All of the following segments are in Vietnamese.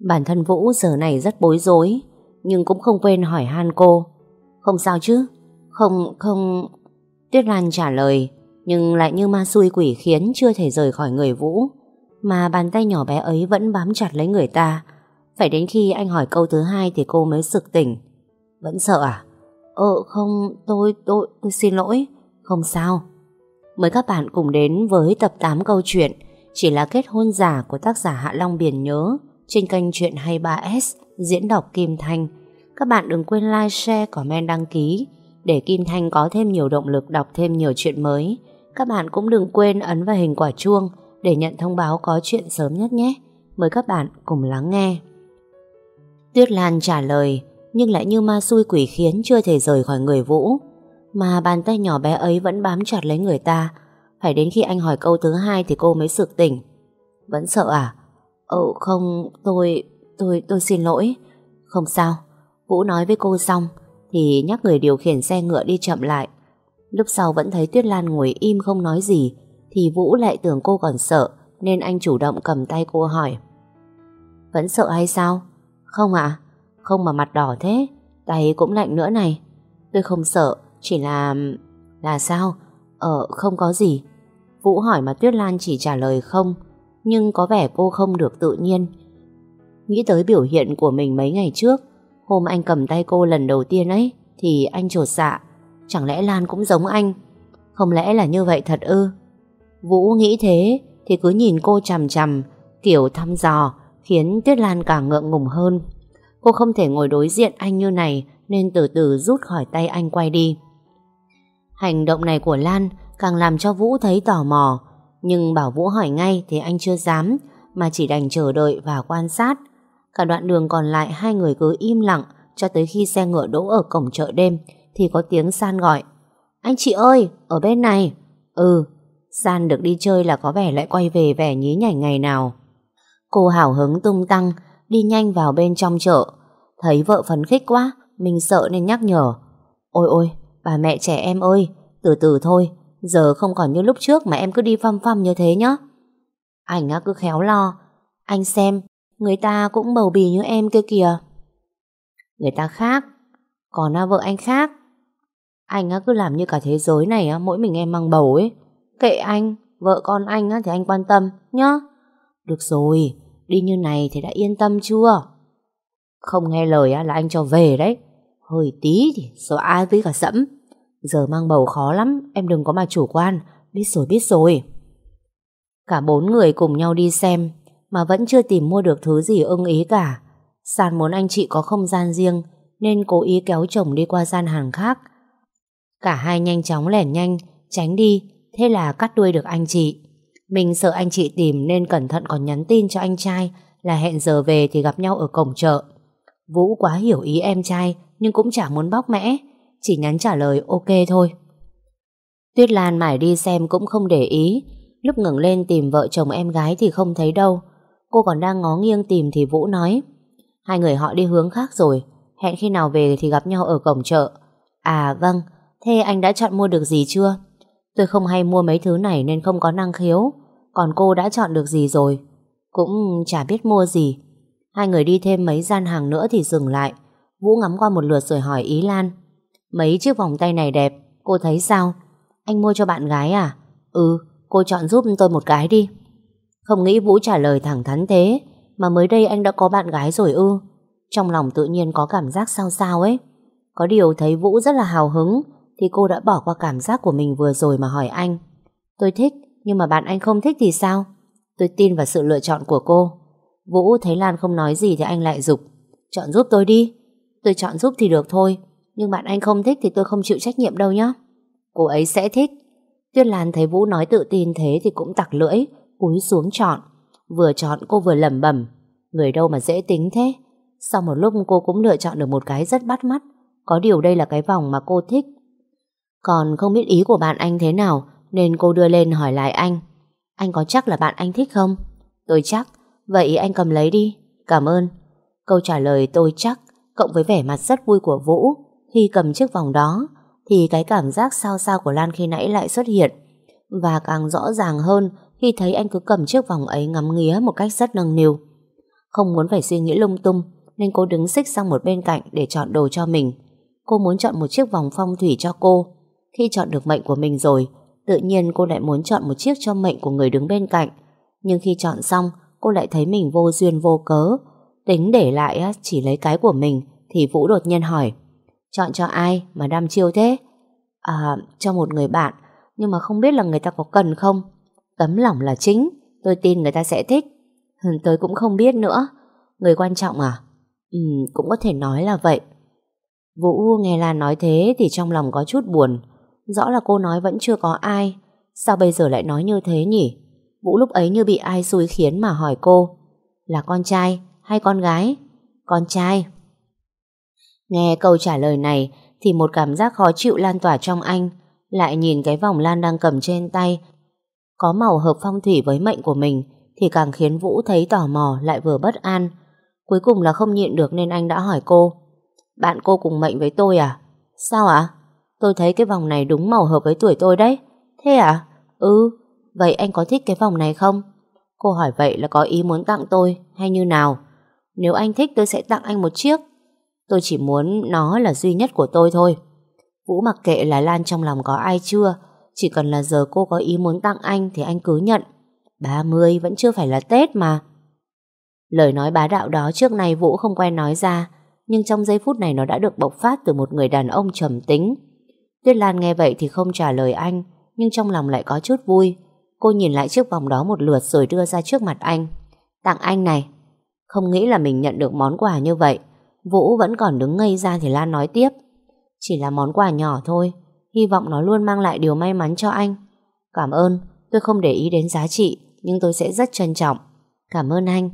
Bản thân Vũ giờ này rất bối rối, nhưng cũng không quên hỏi han cô. Không sao chứ? Không, không... Tuyết Lan trả lời, nhưng lại như ma xui quỷ khiến chưa thể rời khỏi người Vũ. Mà bàn tay nhỏ bé ấy vẫn bám chặt lấy người ta. Phải đến khi anh hỏi câu thứ hai thì cô mới sực tỉnh. Vẫn sợ à? Ờ không, tôi, tôi, tôi xin lỗi. Không sao. Mời các bạn cùng đến với tập 8 câu chuyện chỉ là kết hôn giả của tác giả Hạ Long Biển Nhớ trên kênh Chuyện 23S diễn đọc Kim Thanh. Các bạn đừng quên like, share, comment, đăng ký để Kim Thanh có thêm nhiều động lực đọc thêm nhiều chuyện mới. Các bạn cũng đừng quên ấn vào hình quả chuông để nhận thông báo có chuyện sớm nhất nhé. Mời các bạn cùng lắng nghe. Tuyết Lan trả lời nhưng lại như ma xui quỷ khiến chưa thể rời khỏi người Vũ. Mà bàn tay nhỏ bé ấy vẫn bám chặt lấy người ta. Phải đến khi anh hỏi câu thứ hai thì cô mới sực tỉnh. Vẫn sợ à? Ồ không, tôi, tôi, tôi xin lỗi. Không sao. Vũ nói với cô xong thì nhắc người điều khiển xe ngựa đi chậm lại. Lúc sau vẫn thấy Tuyết Lan ngồi im không nói gì thì Vũ lại tưởng cô còn sợ nên anh chủ động cầm tay cô hỏi. Vẫn sợ hay sao? Không ạ. Không mà mặt đỏ thế, tay cũng lạnh nữa này. Tôi không sợ, chỉ là... Là sao? Ờ, không có gì. Vũ hỏi mà Tuyết Lan chỉ trả lời không, nhưng có vẻ cô không được tự nhiên. Nghĩ tới biểu hiện của mình mấy ngày trước, hôm anh cầm tay cô lần đầu tiên ấy, thì anh trột dạ. Chẳng lẽ Lan cũng giống anh? Không lẽ là như vậy thật ư? Vũ nghĩ thế, thì cứ nhìn cô chằm chằm, kiểu thăm dò, khiến Tuyết Lan càng ngượng ngùng hơn. Cô không thể ngồi đối diện anh như này nên từ từ rút khỏi tay anh quay đi. Hành động này của Lan càng làm cho Vũ thấy tò mò nhưng bảo Vũ hỏi ngay thì anh chưa dám mà chỉ đành chờ đợi và quan sát. Cả đoạn đường còn lại hai người cứ im lặng cho tới khi xe ngựa đỗ ở cổng chợ đêm thì có tiếng San gọi Anh chị ơi, ở bên này. Ừ, San được đi chơi là có vẻ lại quay về vẻ nhí nhảnh ngày nào. Cô hào hứng tung tăng đi nhanh vào bên trong chợ. Thấy vợ phấn khích quá, mình sợ nên nhắc nhở. Ôi ôi, bà mẹ trẻ em ơi, từ từ thôi, giờ không còn như lúc trước mà em cứ đi phăm phăm như thế nhá. Anh á cứ khéo lo, anh xem, người ta cũng bầu bì như em kia kìa. Người ta khác, còn à, vợ anh khác. Anh á cứ làm như cả thế giới này á, mỗi mình em mang bầu ấy. Kệ anh, vợ con anh á thì anh quan tâm, nhá. Được rồi, Đi như này thì đã yên tâm chưa? Không nghe lời á là anh cho về đấy. Hơi tí thì sợ ai với cả sẫm. Giờ mang bầu khó lắm, em đừng có mà chủ quan. Biết rồi, biết rồi. Cả bốn người cùng nhau đi xem, mà vẫn chưa tìm mua được thứ gì ưng ý cả. sàn muốn anh chị có không gian riêng, nên cố ý kéo chồng đi qua gian hàng khác. Cả hai nhanh chóng lẻn nhanh, tránh đi, thế là cắt đuôi được anh chị. Mình sợ anh chị tìm nên cẩn thận còn nhắn tin cho anh trai là hẹn giờ về thì gặp nhau ở cổng chợ. Vũ quá hiểu ý em trai nhưng cũng chả muốn bóc mẽ, chỉ nhắn trả lời ok thôi. Tuyết Lan mải đi xem cũng không để ý, lúc ngẩng lên tìm vợ chồng em gái thì không thấy đâu. Cô còn đang ngó nghiêng tìm thì Vũ nói Hai người họ đi hướng khác rồi. Hẹn khi nào về thì gặp nhau ở cổng chợ. À vâng. Thế anh đã chọn mua được gì chưa? Tôi không hay mua mấy thứ này nên không có năng khiếu. Còn cô đã chọn được gì rồi? Cũng chả biết mua gì. Hai người đi thêm mấy gian hàng nữa thì dừng lại. Vũ ngắm qua một lượt rồi hỏi Ý Lan Mấy chiếc vòng tay này đẹp, Cô thấy sao Anh mua cho bạn gái à Ừ cô chọn giúp tôi một cái đi Không nghĩ Vũ trả lời thẳng thắn thế, Mà mới đây anh đã có bạn gái rồi ư Trong lòng tự nhiên có cảm giác sao sao ấy Có điều thấy Vũ rất là hào hứng, Thì cô đã bỏ qua cảm giác của mình vừa rồi mà hỏi anh Tôi thích, nhưng mà bạn anh không thích thì sao? Tôi tin vào sự lựa chọn của cô. Vũ thấy Lan không nói gì thì anh lại dục, Chọn giúp tôi đi. Tôi chọn giúp thì được thôi. Nhưng bạn anh không thích thì tôi không chịu trách nhiệm đâu nhé. Cô ấy sẽ thích. Tuyết Lan thấy Vũ nói tự tin thế thì cũng tặc lưỡi, cúi xuống chọn. Vừa chọn cô vừa lẩm bẩm Người đâu mà dễ tính thế. Sau một lúc cô cũng lựa chọn được một cái rất bắt mắt. Có điều đây là cái vòng mà cô thích. Còn không biết ý của bạn anh thế nào nên cô đưa lên hỏi lại anh Anh có chắc là bạn anh thích không? Tôi chắc Vậy anh cầm lấy đi Cảm ơn Câu trả lời tôi chắc Cộng với vẻ mặt rất vui của Vũ khi cầm chiếc vòng đó Thì cái cảm giác sao sao của Lan khi nãy lại xuất hiện Và càng rõ ràng hơn Khi thấy anh cứ cầm chiếc vòng ấy ngắm nghía Một cách rất nâng niu Không muốn phải suy nghĩ lung tung nên cô đứng xích sang một bên cạnh để chọn đồ cho mình. Cô muốn chọn một chiếc vòng phong thủy cho cô. Khi chọn được mệnh của mình rồi, tự nhiên cô lại muốn chọn một chiếc cho mệnh của người đứng bên cạnh. Nhưng khi chọn xong, cô lại thấy mình vô duyên vô cớ. Tính để lại chỉ lấy cái của mình thì Vũ đột nhiên hỏi Chọn cho ai mà đam chiêu thế? À, cho một người bạn nhưng mà không biết là người ta có cần không? Tấm lòng là chính, tôi tin người ta sẽ thích. Ừ, tôi cũng không biết nữa. Người quan trọng à? Ừ, cũng có thể nói là vậy. Vũ nghe Lan nói thế thì trong lòng có chút buồn. Rõ là cô nói vẫn chưa có ai. Sao bây giờ lại nói như thế nhỉ? Vũ lúc ấy như bị ai xui khiến mà hỏi cô. Là con trai hay con gái? Con trai. Nghe câu trả lời này thì một cảm giác khó chịu lan tỏa trong anh. Lại nhìn cái vòng lan đang cầm trên tay có màu hợp phong thủy với mệnh của mình thì càng khiến Vũ thấy tò mò lại vừa bất an. Cuối cùng là không nhịn được nên anh đã hỏi cô Bạn cô cùng mệnh với tôi à? Sao ạ? Tôi thấy cái vòng này đúng màu hợp với tuổi tôi đấy. Thế à? Ừ, vậy anh có thích cái vòng này không? Cô hỏi vậy là có ý muốn tặng tôi hay như nào? Nếu anh thích tôi sẽ tặng anh một chiếc. Tôi chỉ muốn nó là duy nhất của tôi thôi. Vũ mặc kệ là Lan trong lòng có ai chưa, chỉ cần là giờ cô có ý muốn tặng anh thì anh cứ nhận. 30 vẫn chưa phải là Tết mà. Lời nói bá đạo đó trước này Vũ không quen nói ra, nhưng trong giây phút này nó đã được bộc phát từ một người đàn ông trầm tính. Tuyết Lan nghe vậy thì không trả lời anh, nhưng trong lòng lại có chút vui. Cô nhìn lại chiếc vòng đó một lượt rồi đưa ra trước mặt anh. Tặng anh này. Không nghĩ là mình nhận được món quà như vậy. Vũ vẫn còn đứng ngây ra thì Lan nói tiếp. Chỉ là món quà nhỏ thôi, hy vọng nó luôn mang lại điều may mắn cho anh. Cảm ơn, tôi không để ý đến giá trị, nhưng tôi sẽ rất trân trọng. Cảm ơn anh.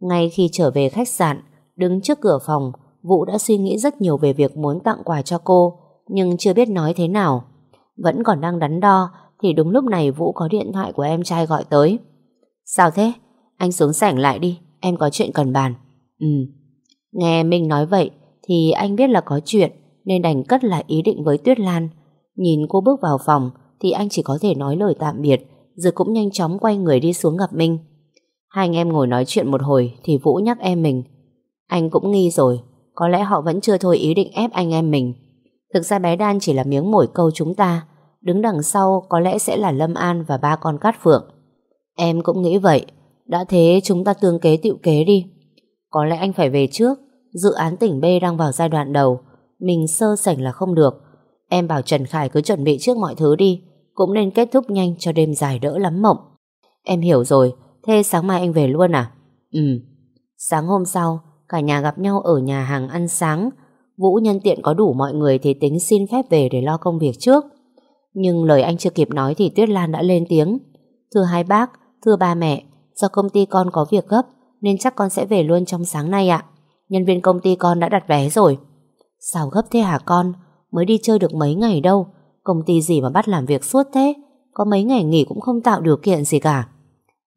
Ngay khi trở về khách sạn, đứng trước cửa phòng, Vũ đã suy nghĩ rất nhiều về việc muốn tặng quà cho cô, nhưng chưa biết nói thế nào. Vẫn còn đang đắn đo, thì đúng lúc này Vũ có điện thoại của em trai gọi tới. Sao thế? Anh xuống sảnh lại đi, em có chuyện cần bàn. Ừ. Nghe Minh nói vậy, thì anh biết là có chuyện, nên đành cất lại ý định với Tuyết Lan. Nhìn cô bước vào phòng, thì anh chỉ có thể nói lời tạm biệt, rồi cũng nhanh chóng quay người đi xuống gặp Minh. Hai anh em ngồi nói chuyện một hồi thì Vũ nhắc em mình. Anh cũng nghi rồi, có lẽ họ vẫn chưa thôi ý định ép anh em mình. Thực ra bé Đan chỉ là miếng mồi câu chúng ta, đứng đằng sau có lẽ sẽ là Lâm An và ba con cát phượng. Em cũng nghĩ vậy, đã thế chúng ta tương kế tiệu kế đi. Có lẽ anh phải về trước, dự án tỉnh B đang vào giai đoạn đầu, mình sơ sảnh là không được. Em bảo Trần Khải cứ chuẩn bị trước mọi thứ đi, cũng nên kết thúc nhanh cho đêm dài đỡ lắm mộng. Em hiểu rồi, thế sáng mai anh về luôn à? Ừ. Sáng hôm sau, cả nhà gặp nhau ở nhà hàng ăn sáng. Vũ nhân tiện có đủ mọi người thì tính xin phép về để lo công việc trước. Nhưng lời anh chưa kịp nói thì Tuyết Lan đã lên tiếng. Thưa hai bác, thưa ba mẹ, do công ty con có việc gấp nên chắc con sẽ về luôn trong sáng nay ạ. Nhân viên công ty con đã đặt vé rồi. Sao gấp thế hả con? Mới đi chơi được mấy ngày đâu. Công ty gì mà bắt làm việc suốt thế? Có mấy ngày nghỉ cũng không tạo điều kiện gì cả.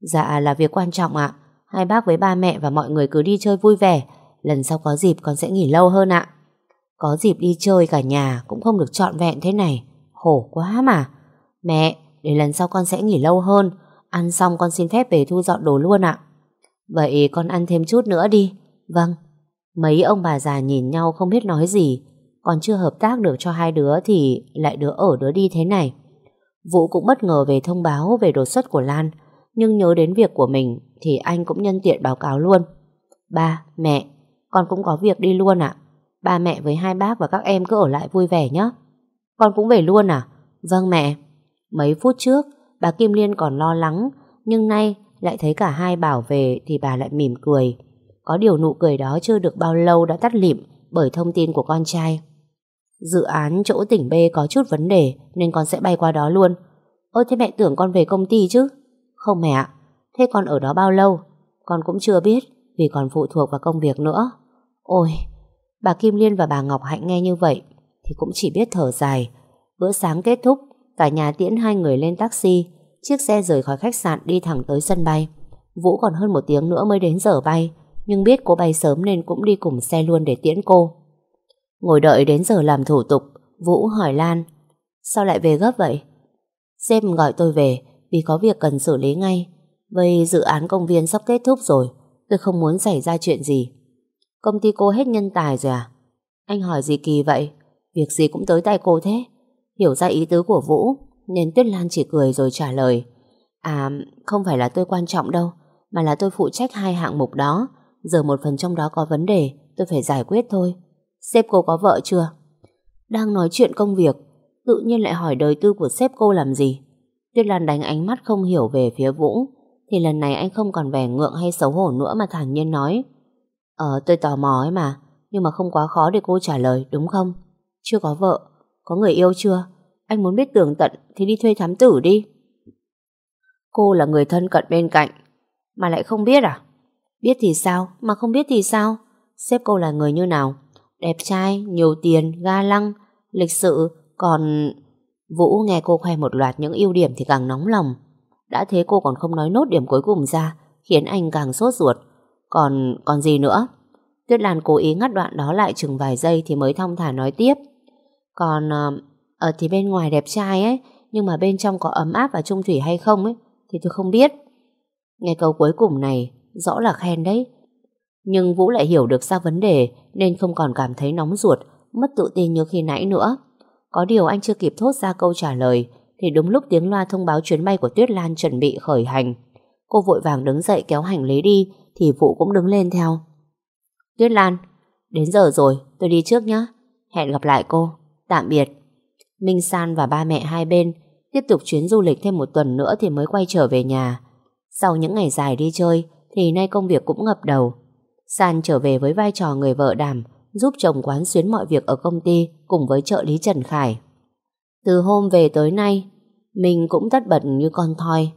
Dạ là việc quan trọng ạ. Hai bác với ba mẹ và mọi người cứ đi chơi vui vẻ. Lần sau có dịp con sẽ nghỉ lâu hơn ạ. Có dịp đi chơi cả nhà cũng không được trọn vẹn thế này. Khổ quá mà. Mẹ, để lần sau con sẽ nghỉ lâu hơn. Ăn xong con xin phép về thu dọn đồ luôn ạ. Vậy con ăn thêm chút nữa đi. Vâng. Mấy ông bà già nhìn nhau không biết nói gì. Còn chưa hợp tác được cho hai đứa thì lại đứa ở đứa đi thế này. Vũ cũng bất ngờ về thông báo về đột xuất của Lan. Nhưng nhớ đến việc của mình thì anh cũng nhân tiện báo cáo luôn. Ba, mẹ, con cũng có việc đi luôn ạ. Ba mẹ với hai bác và các em cứ ở lại vui vẻ nhé. Con cũng về luôn à? Vâng mẹ. Mấy phút trước, bà Kim Liên còn lo lắng, nhưng nay lại thấy cả hai bảo về thì bà lại mỉm cười. Có điều nụ cười đó chưa được bao lâu đã tắt lịm bởi thông tin của con trai. Dự án chỗ tỉnh B có chút vấn đề nên con sẽ bay qua đó luôn. Ơ thế mẹ tưởng con về công ty chứ? Không mẹ ạ. Thế con ở đó bao lâu? Con cũng chưa biết vì còn phụ thuộc vào công việc nữa. Ôi, bà Kim Liên và bà Ngọc Hạnh nghe như vậy thì cũng chỉ biết thở dài. Bữa sáng kết thúc, cả nhà tiễn hai người lên taxi, chiếc xe rời khỏi khách sạn đi thẳng tới sân bay. Vũ còn hơn một tiếng nữa mới đến giờ bay, nhưng biết cô bay sớm nên cũng đi cùng xe luôn để tiễn cô. Ngồi đợi đến giờ làm thủ tục, Vũ hỏi Lan, sao lại về gấp vậy? Sếp gọi tôi về vì có việc cần xử lý ngay. Vậy dự án công viên sắp kết thúc rồi, Tôi không muốn xảy ra chuyện gì. Công ty cô hết nhân tài rồi à? Anh hỏi gì kỳ vậy? Việc gì cũng tới tay cô thế? Hiểu ra ý tứ của Vũ, nên Tuyết Lan chỉ cười rồi trả lời. À, không phải là tôi quan trọng đâu, mà là tôi phụ trách hai hạng mục đó. Giờ một phần trong đó có vấn đề, tôi phải giải quyết thôi. Sếp cô có vợ chưa? Đang nói chuyện công việc, tự nhiên lại hỏi đời tư của sếp cô làm gì. Tuyết Lan đánh ánh mắt không hiểu về phía Vũ, thì lần này anh không còn vẻ ngượng hay xấu hổ nữa mà thản nhiên nói. Ờ, tôi tò mò ấy mà, nhưng mà không quá khó để cô trả lời, đúng không? Chưa có vợ, có người yêu chưa? Anh muốn biết tường tận thì đi thuê thám tử đi. Cô là người thân cận bên cạnh, mà lại không biết à? Biết thì sao, mà không biết thì sao? Sếp cô là người như nào? Đẹp trai, nhiều tiền, ga lăng, lịch sự, còn... Vũ nghe cô khoe một loạt những ưu điểm thì càng nóng lòng. Đã thế cô còn không nói nốt điểm cuối cùng ra, khiến anh càng sốt ruột. Còn, còn gì nữa? Tuyết Lan cố ý ngắt đoạn đó lại chừng vài giây thì mới thong thả nói tiếp. Còn, Uh, ở thì bên ngoài đẹp trai ấy, nhưng mà bên trong có ấm áp và trung thủy hay không ấy, thì tôi không biết. Nghe câu cuối cùng này, rõ là khen đấy. Nhưng Vũ lại hiểu được ra vấn đề nên không còn cảm thấy nóng ruột, mất tự tin như khi nãy nữa. Có điều anh chưa kịp thốt ra câu trả lời thì đúng lúc tiếng loa thông báo chuyến bay của Tuyết Lan chuẩn bị khởi hành. Cô vội vàng đứng dậy kéo hành lý đi thì Vũ cũng đứng lên theo. Tuyết Lan, đến giờ rồi, tôi đi trước nhé. Hẹn gặp lại cô. Tạm biệt. Minh San và ba mẹ hai bên tiếp tục chuyến du lịch thêm một tuần nữa thì mới quay trở về nhà. Sau những ngày dài đi chơi thì nay công việc cũng ngập đầu. San trở về với vai trò người vợ đảm giúp chồng quán xuyến mọi việc ở công ty cùng với trợ lý Trần Khải. Từ hôm về tới nay, mình cũng tất bật như con thoi.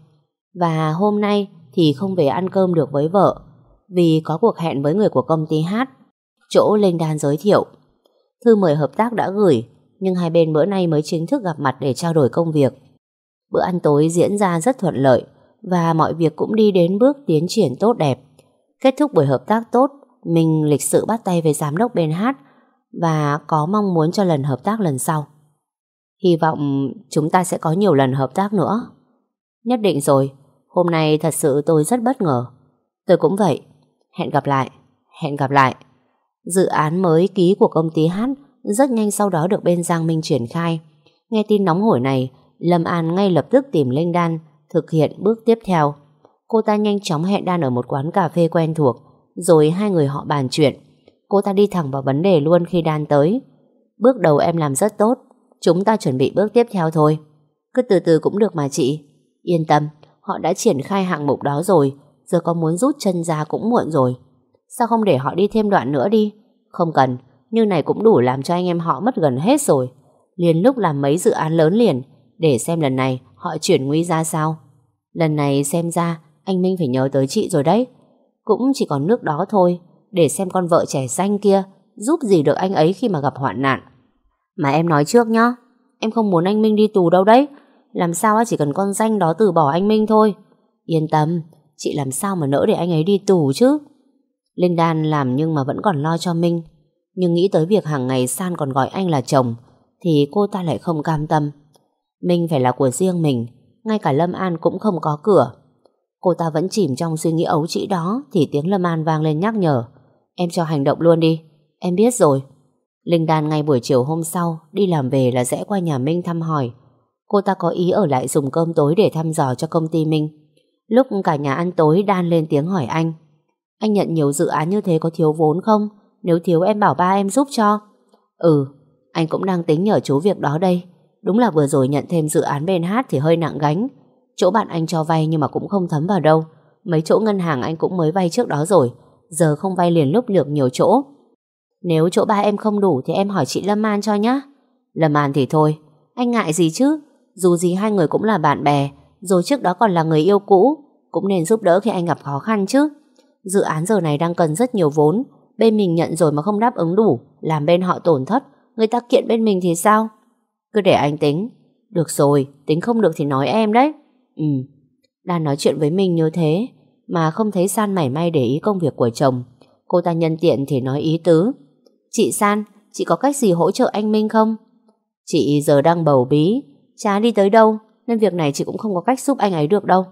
Và hôm nay thì không về ăn cơm được với vợ vì có cuộc hẹn với người của công ty hát, chỗ lên Đan giới thiệu. Thư mời hợp tác đã gửi, nhưng hai bên bữa nay mới chính thức gặp mặt để trao đổi công việc. Bữa ăn tối diễn ra rất thuận lợi và mọi việc cũng đi đến bước tiến triển tốt đẹp. Kết thúc buổi hợp tác tốt, mình lịch sự bắt tay với giám đốc bên hát và có mong muốn cho lần hợp tác lần sau. Hy vọng chúng ta sẽ có nhiều lần hợp tác nữa. Nhất định rồi, hôm nay thật sự tôi rất bất ngờ. Tôi cũng vậy. Hẹn gặp lại, hẹn gặp lại. Dự án mới ký của công ty hát rất nhanh sau đó được bên Giang Minh triển khai. Nghe tin nóng hổi này, Lâm An ngay lập tức tìm Linh Đan thực hiện bước tiếp theo. Cô ta nhanh chóng hẹn Đan ở một quán cà phê quen thuộc, rồi hai người họ bàn chuyện. Cô ta đi thẳng vào vấn đề luôn khi Đan tới. Bước đầu em làm rất tốt, chúng ta chuẩn bị bước tiếp theo thôi. Cứ từ từ cũng được mà chị. Yên tâm, họ đã triển khai hạng mục đó rồi, giờ có muốn rút chân ra cũng muộn rồi. Sao không để họ đi thêm đoạn nữa đi? Không cần, như này cũng đủ làm cho anh em họ mất gần hết rồi. Liên lúc làm mấy dự án lớn liền, để xem lần này họ chuyển nguy ra sao. Lần này xem ra anh Minh phải nhớ tới chị rồi đấy. Cũng chỉ còn nước đó thôi, để xem con vợ trẻ xanh kia giúp gì được anh ấy khi mà gặp hoạn nạn. Mà em nói trước nhá, em không muốn anh Minh đi tù đâu đấy. Làm sao chỉ cần con danh đó từ bỏ anh Minh thôi. Yên tâm, chị làm sao mà nỡ để anh ấy đi tù chứ. Linh Đan làm nhưng mà vẫn còn lo cho Minh. Nhưng nghĩ tới việc hàng ngày San còn gọi anh là chồng, thì cô ta lại không cam tâm. Minh phải là của riêng mình, ngay cả Lâm An cũng không có cửa. Cô ta vẫn chìm trong suy nghĩ ấu trĩ đó thì tiếng Lâm An vang lên nhắc nhở. Em cho hành động luôn đi, em biết rồi. Linh Đan ngay buổi chiều hôm sau đi làm về là rẽ qua nhà Minh thăm hỏi. Cô ta có ý ở lại dùng cơm tối để thăm dò cho công ty Minh. Lúc cả nhà ăn tối Đan lên tiếng hỏi anh. Anh nhận nhiều dự án như thế có thiếu vốn không? Nếu thiếu em bảo ba em giúp cho. Ừ, anh cũng đang tính nhờ chú việc đó đây. Đúng là vừa rồi nhận thêm dự án bên hát thì hơi nặng gánh. Chỗ bạn anh cho vay nhưng mà cũng không thấm vào đâu. Mấy chỗ ngân hàng anh cũng mới vay trước đó rồi. Giờ không vay liền lúc được nhiều chỗ. Nếu chỗ ba em không đủ thì em hỏi chị Lâm An cho nhá. Lâm An thì thôi. Anh ngại gì chứ? Dù gì hai người cũng là bạn bè. Rồi trước đó còn là người yêu cũ. Cũng nên giúp đỡ khi anh gặp khó khăn chứ. Dự án giờ này đang cần rất nhiều vốn. Bên mình nhận rồi mà không đáp ứng đủ. Làm bên họ tổn thất. Người ta kiện bên mình thì sao? Cứ để anh tính. Được rồi, tính không được thì nói em đấy. Ừ, đang nói chuyện với mình như thế mà không thấy San mảy may để ý công việc của chồng. Cô ta nhân tiện thì nói ý tứ. Chị San, chị có cách gì hỗ trợ anh Minh không? Chị giờ đang bầu bí, chá đi tới đâu, nên việc này chị cũng không có cách giúp anh ấy được đâu.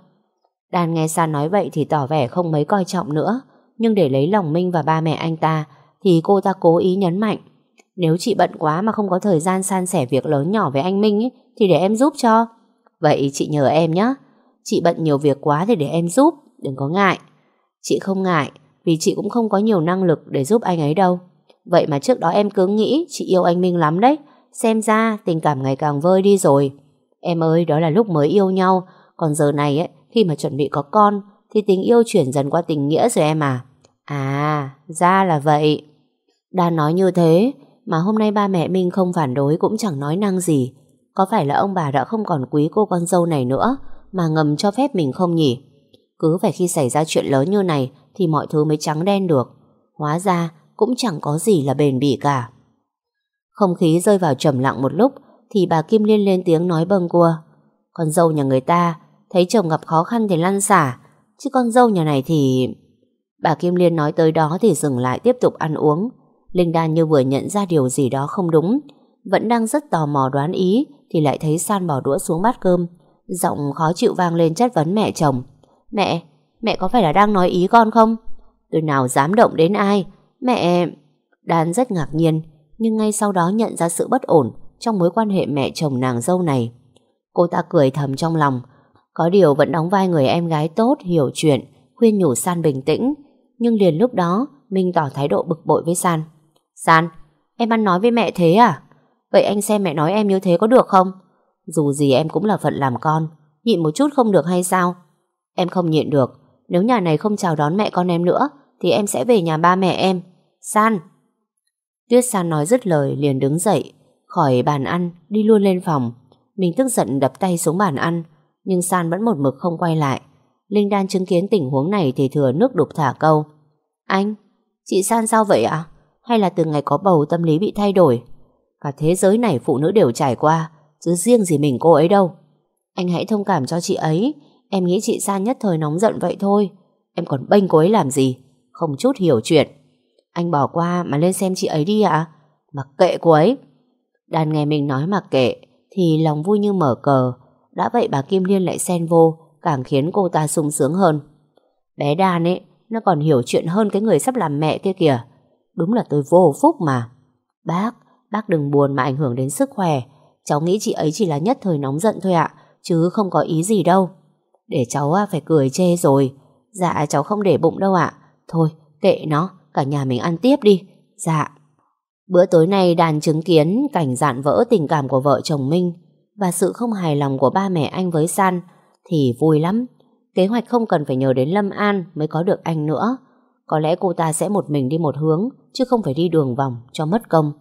Đàn nghe San nói vậy thì tỏ vẻ không mấy coi trọng nữa, nhưng để lấy lòng Minh và ba mẹ anh ta thì cô ta cố ý nhấn mạnh nếu chị bận quá mà không có thời gian san sẻ việc lớn nhỏ với anh Minh ấy, thì để em giúp cho. Vậy chị nhờ em nhé. Chị bận nhiều việc quá thì để em giúp, đừng có ngại. Chị không ngại vì chị cũng không có nhiều năng lực để giúp anh ấy đâu. Vậy mà trước đó em cứ nghĩ chị yêu anh Minh lắm đấy. Xem ra tình cảm ngày càng vơi đi rồi. Em ơi, đó là lúc mới yêu nhau. Còn giờ này ấy, khi mà chuẩn bị có con thì tình yêu chuyển dần qua tình nghĩa rồi em à. À, ra là vậy. Đan nói như thế mà hôm nay ba mẹ Minh không phản đối cũng chẳng nói năng gì. Có phải là ông bà đã không còn quý cô con dâu này nữa mà ngầm cho phép mình không nhỉ? Cứ phải khi xảy ra chuyện lớn như này thì mọi thứ mới trắng đen được. Hóa ra cũng chẳng có gì là bền bỉ cả. Không khí rơi vào trầm lặng một lúc thì bà Kim Liên lên tiếng nói bâng cua. Con dâu nhà người ta thấy chồng gặp khó khăn thì lăn xả chứ con dâu nhà này thì... Bà Kim Liên nói tới đó thì dừng lại tiếp tục ăn uống. Linh Đan như vừa nhận ra điều gì đó không đúng. Vẫn đang rất tò mò đoán ý thì lại thấy San bỏ đũa xuống bát cơm. Giọng khó chịu vang lên chất vấn mẹ chồng. Mẹ, mẹ có phải là đang nói ý con không? Tôi nào dám động đến ai? Mẹ... Đan rất ngạc nhiên, nhưng ngay sau đó nhận ra sự bất ổn trong mối quan hệ mẹ chồng nàng dâu này. Cô ta cười thầm trong lòng, có điều vẫn đóng vai người em gái tốt, hiểu chuyện, khuyên nhủ San bình tĩnh. Nhưng liền lúc đó, Minh tỏ thái độ bực bội với San. San, em ăn nói với mẹ thế à? Vậy anh xem mẹ nói em như thế có được không? Dù gì em cũng là phận làm con, nhịn một chút không được hay sao? Em không nhịn được, nếu nhà này không chào đón mẹ con em nữa, thì em sẽ về nhà ba mẹ em. San! Tuyết San nói dứt lời liền đứng dậy, khỏi bàn ăn, đi luôn lên phòng. Mình tức giận đập tay xuống bàn ăn, nhưng San vẫn một mực không quay lại. Linh Đan chứng kiến tình huống này thì thừa nước đục thả câu. Anh, chị San sao vậy ạ? Hay là từ ngày có bầu tâm lý bị thay đổi? Cả thế giới này phụ nữ đều trải qua, chứ riêng gì mình cô ấy đâu. Anh hãy thông cảm cho chị ấy, em nghĩ chị San nhất thời nóng giận vậy thôi. Em còn bênh cô ấy làm gì? Không chút hiểu chuyện. Anh bỏ qua mà lên xem chị ấy đi ạ. Mặc kệ cô ấy. Đàn nghe mình nói mặc kệ, thì lòng vui như mở cờ. Đã vậy bà Kim Liên lại xen vô, càng khiến cô ta sung sướng hơn. Bé Đan ấy, nó còn hiểu chuyện hơn cái người sắp làm mẹ kia kìa. Đúng là tôi vô phúc mà. Bác, bác đừng buồn mà ảnh hưởng đến sức khỏe. Cháu nghĩ chị ấy chỉ là nhất thời nóng giận thôi ạ, chứ không có ý gì đâu. Để cháu à, phải cười chê rồi. Dạ cháu không để bụng đâu ạ. Thôi, kệ nó, cả nhà mình ăn tiếp đi. Dạ. Bữa tối nay đàn chứng kiến cảnh dạn vỡ tình cảm của vợ chồng Minh và sự không hài lòng của ba mẹ anh với San thì vui lắm. Kế hoạch không cần phải nhờ đến Lâm An mới có được anh nữa. Có lẽ cô ta sẽ một mình đi một hướng chứ không phải đi đường vòng cho mất công.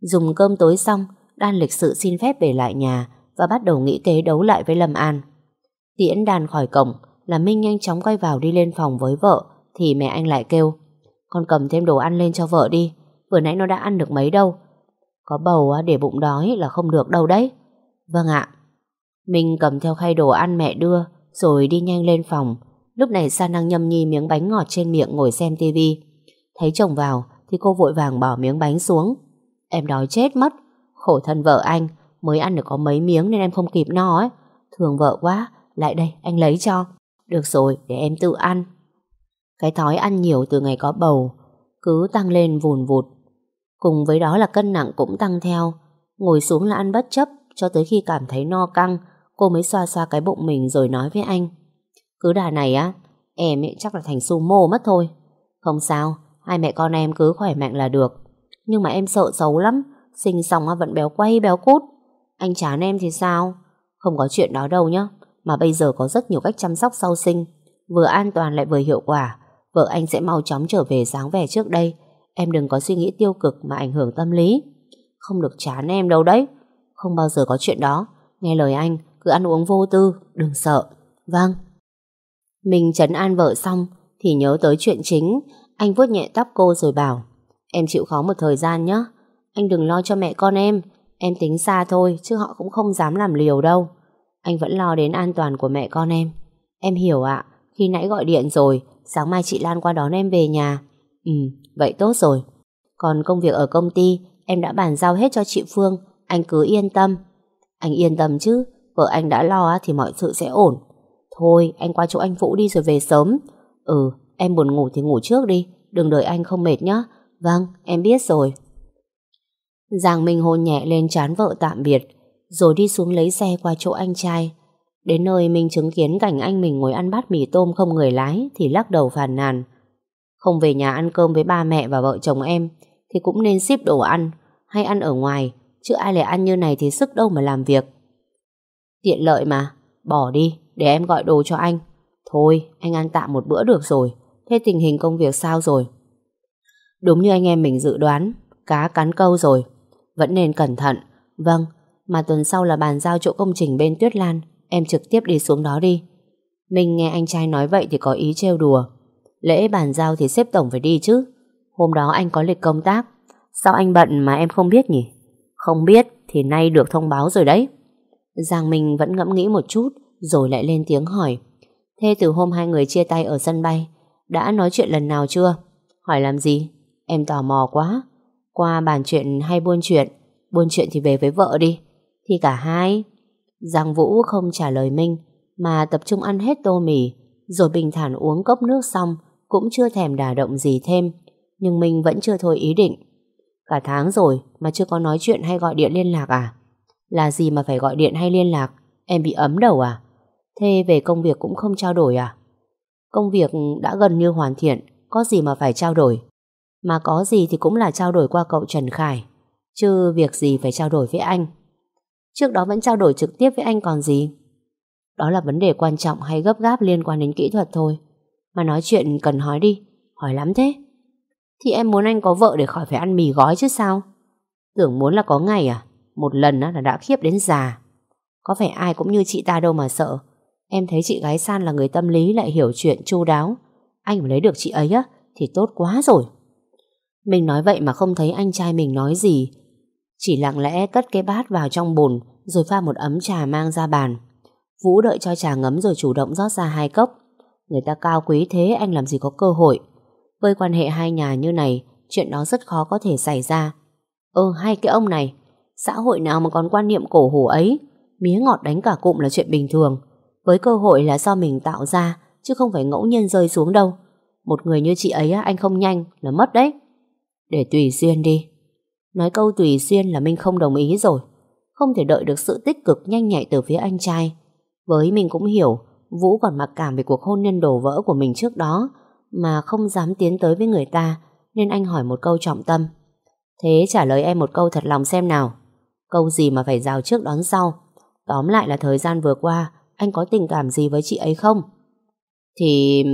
Dùng cơm tối xong, Đan lịch sự xin phép về lại nhà và bắt đầu nghĩ kế đấu lại với Lâm An. Tiễn Đan khỏi cổng là Minh nhanh chóng quay vào đi lên phòng với vợ thì mẹ anh lại kêu con cầm thêm đồ ăn lên cho vợ đi vừa nãy nó đã ăn được mấy đâu có bầu để bụng đói là không được đâu đấy vâng ạ Minh cầm theo khay đồ ăn mẹ đưa, rồi đi nhanh lên phòng. Lúc này sa năng nhâm nhi miếng bánh ngọt trên miệng ngồi xem tivi thấy chồng vào thì cô vội vàng bỏ miếng bánh xuống. Em đói chết mất, khổ thân vợ anh, mới ăn được có mấy miếng nên em không kịp no ấy. Thường vợ quá, lại đây, anh lấy cho. Được rồi, để em tự ăn. Cái thói ăn nhiều từ ngày có bầu, cứ tăng lên vùn vụt. Cùng với đó là cân nặng cũng tăng theo. Ngồi xuống là ăn bất chấp, cho tới khi cảm thấy no căng cô mới xoa xoa cái bụng mình rồi nói với anh. Cứ đà này á, em ấy chắc là thành sumo mất thôi. Không sao, hai mẹ con em cứ khỏe mạnh là được. Nhưng mà em sợ xấu lắm, sinh xong vẫn béo quay béo cút. Anh chán em thì sao? Không có chuyện đó đâu nhá. Mà bây giờ có rất nhiều cách chăm sóc sau sinh. Vừa an toàn lại vừa hiệu quả. Vợ anh sẽ mau chóng trở về dáng vẻ trước đây Em đừng có suy nghĩ tiêu cực mà ảnh hưởng tâm lý Không được chán em đâu đấy Không bao giờ có chuyện đó Nghe lời anh cứ ăn uống vô tư Đừng sợ. Vâng. Mình trấn an vợ xong Thì nhớ tới chuyện chính. Anh vuốt nhẹ tóc cô rồi bảo Em chịu khó một thời gian nhé Anh đừng lo cho mẹ con em. Em tính xa thôi chứ họ cũng không dám làm liều đâu. Anh vẫn lo đến an toàn của mẹ con em. Em hiểu ạ. Khi nãy gọi điện rồi Sáng mai chị Lan qua đón em về nhà. Ừ, vậy tốt rồi. Còn công việc ở công ty Em đã bàn giao hết cho chị Phương. Anh cứ yên tâm. Anh yên tâm chứ. Vợ anh đã lo thì mọi sự sẽ ổn Thôi anh qua chỗ anh Vũ đi rồi về sớm Ừ em buồn ngủ thì ngủ trước đi, đừng đợi anh không mệt nhé. Vâng, em biết rồi. Giang Minh hôn nhẹ lên chán vợ tạm biệt, rồi đi xuống lấy xe qua chỗ anh trai. Đến nơi mình chứng kiến cảnh anh mình ngồi ăn bát mì tôm không người lái thì lắc đầu phàn nàn. Không về nhà ăn cơm với ba mẹ và vợ chồng em thì cũng nên ship đồ ăn hay ăn ở ngoài, chứ ai lại ăn như này thì sức đâu mà làm việc. Tiện lợi mà, bỏ đi, để em gọi đồ cho anh. Thôi, anh ăn tạm một bữa được rồi, thế tình hình công việc sao rồi? Đúng như anh em mình dự đoán, cá cắn câu rồi, vẫn nên cẩn thận. Vâng, mà tuần sau là bàn giao chỗ công trình bên Tuyết Lan, em trực tiếp đi xuống đó đi. Mình nghe anh trai nói vậy thì có ý trêu đùa. Lễ bàn giao thì xếp tổng phải đi chứ. Hôm đó anh có lịch công tác, sao anh bận mà em không biết nhỉ? Không biết thì nay được thông báo rồi đấy. Giang Minh vẫn ngẫm nghĩ một chút rồi lại lên tiếng hỏi. Thế từ hôm hai người chia tay ở sân bay, đã nói chuyện lần nào chưa? Hỏi làm gì? Em tò mò quá. Qua bàn chuyện hay buôn chuyện, buôn chuyện thì về với vợ đi. Thì cả hai. Giang Vũ không trả lời Minh, mà tập trung ăn hết tô mì, rồi bình thản uống cốc nước xong, cũng chưa thèm đả động gì thêm. Nhưng Minh vẫn chưa thôi ý định. Cả tháng rồi mà chưa có nói chuyện hay gọi điện liên lạc à? Là gì mà phải gọi điện hay liên lạc? Em bị ấm đầu à? Thế về công việc cũng không trao đổi à? Công việc đã gần như hoàn thiện, có gì mà phải trao đổi? Mà có gì thì cũng là trao đổi qua cậu Trần Khải, chứ việc gì phải trao đổi với anh. Trước đó vẫn trao đổi trực tiếp với anh còn gì? Đó là vấn đề quan trọng hay gấp gáp liên quan đến kỹ thuật thôi. Mà nói chuyện cần hỏi đi, hỏi lắm thế. Thì em muốn anh có vợ để khỏi phải ăn mì gói chứ sao? Tưởng muốn là có ngày à? Một lần là đã khiếp đến già. Có phải ai cũng như chị ta đâu mà sợ. Em thấy chị gái San là người tâm lý lại hiểu chuyện chu đáo. Anh mà lấy được chị ấy á, thì tốt quá rồi. Mình nói vậy mà không thấy anh trai mình nói gì. Chỉ lặng lẽ cất cái bát vào trong bồn rồi pha một ấm trà mang ra bàn. Vũ đợi cho trà ngấm rồi chủ động rót ra hai cốc. Người ta cao quý thế anh làm gì có cơ hội. Với quan hệ hai nhà như này, chuyện đó rất khó có thể xảy ra. Ừ, hai cái ông này, xã hội nào mà còn quan niệm cổ hủ ấy, mía ngọt đánh cả cụm là chuyện bình thường. Với cơ hội là do mình tạo ra, chứ không phải ngẫu nhiên rơi xuống đâu. Một người như chị ấy anh không nhanh là mất đấy. Để tùy duyên đi. Nói câu tùy duyên là mình không đồng ý rồi. Không thể đợi được sự tích cực nhanh nhạy từ phía anh trai. Với mình cũng hiểu, Vũ còn mặc cảm về cuộc hôn nhân đổ vỡ của mình trước đó, mà không dám tiến tới với người ta, nên anh hỏi một câu trọng tâm. Thế trả lời em một câu thật lòng xem nào. Câu gì mà phải rào trước đón sau. Tóm lại là thời gian vừa qua, anh có tình cảm gì với chị ấy không? Thì...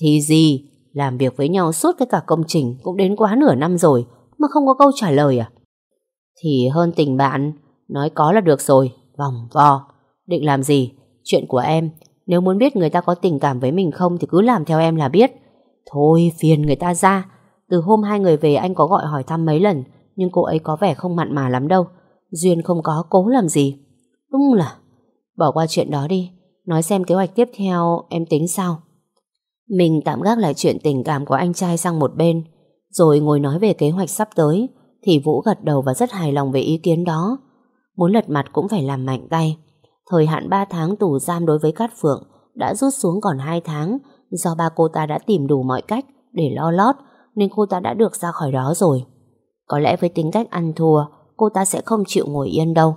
thì gì? Làm việc với nhau suốt cái cả công trình cũng đến quá nửa năm rồi mà không có câu trả lời à? Thì hơn tình bạn, nói có là được rồi, vòng vo. Định làm gì? Chuyện của em, nếu muốn biết người ta có tình cảm với mình không thì cứ làm theo em là biết. Thôi phiền người ta ra. Từ hôm hai người về anh có gọi hỏi thăm mấy lần, nhưng cô ấy có vẻ không mặn mà lắm đâu. Duyên không có cố làm gì. Đúng là... Bỏ qua chuyện đó đi, nói xem kế hoạch tiếp theo em tính sao. Mình tạm gác lại chuyện tình cảm của anh trai sang một bên, rồi ngồi nói về kế hoạch sắp tới, thì Vũ gật đầu và rất hài lòng về ý kiến đó. Muốn lật mặt cũng phải làm mạnh tay. Thời hạn 3 tháng tù giam đối với Cát Phượng đã rút xuống còn 2 tháng do ba cô ta đã tìm đủ mọi cách để lo lót nên cô ta đã được ra khỏi đó rồi. Có lẽ với tính cách ăn thua, cô ta sẽ không chịu ngồi yên đâu.